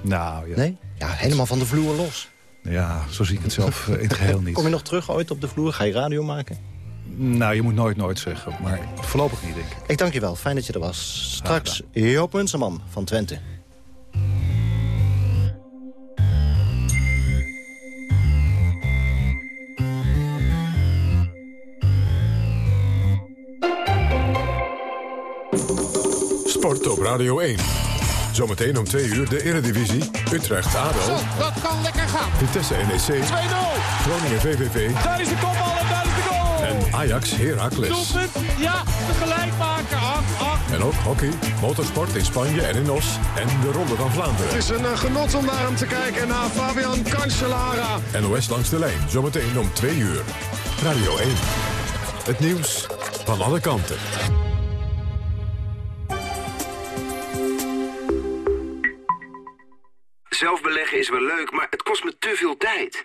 Nou, ja. Nee? Ja, helemaal van de vloer los. Ja, zo zie ik het zelf eh, in het geheel niet. Kom je nog terug ooit op de vloer? Ga je radio maken? Nou, je moet nooit nooit zeggen. Maar voorlopig niet, denk ik. Ik dank je wel. Fijn dat je er was. Straks Joop Munsterman van Twente. Sport op Radio 1. Zometeen om 2 uur de Eredivisie. Utrecht ADO. Zo, dat kan lekker gaan. Vitesse NEC. 2-0. Groningen VVV. Daar is de kopbal Ajax Heracles. Doelpunt, ja, tegelijk maken. Ach, ach. En ook hockey, motorsport in Spanje en in Os en de Ronde van Vlaanderen. Het is een eh, genot om naar hem te kijken naar Fabian Cancellara. NOS langs de lijn, zometeen om twee uur. Radio 1. Het nieuws van alle kanten. Zelf beleggen is wel leuk, maar het kost me te veel tijd.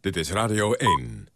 Dit is Radio 1.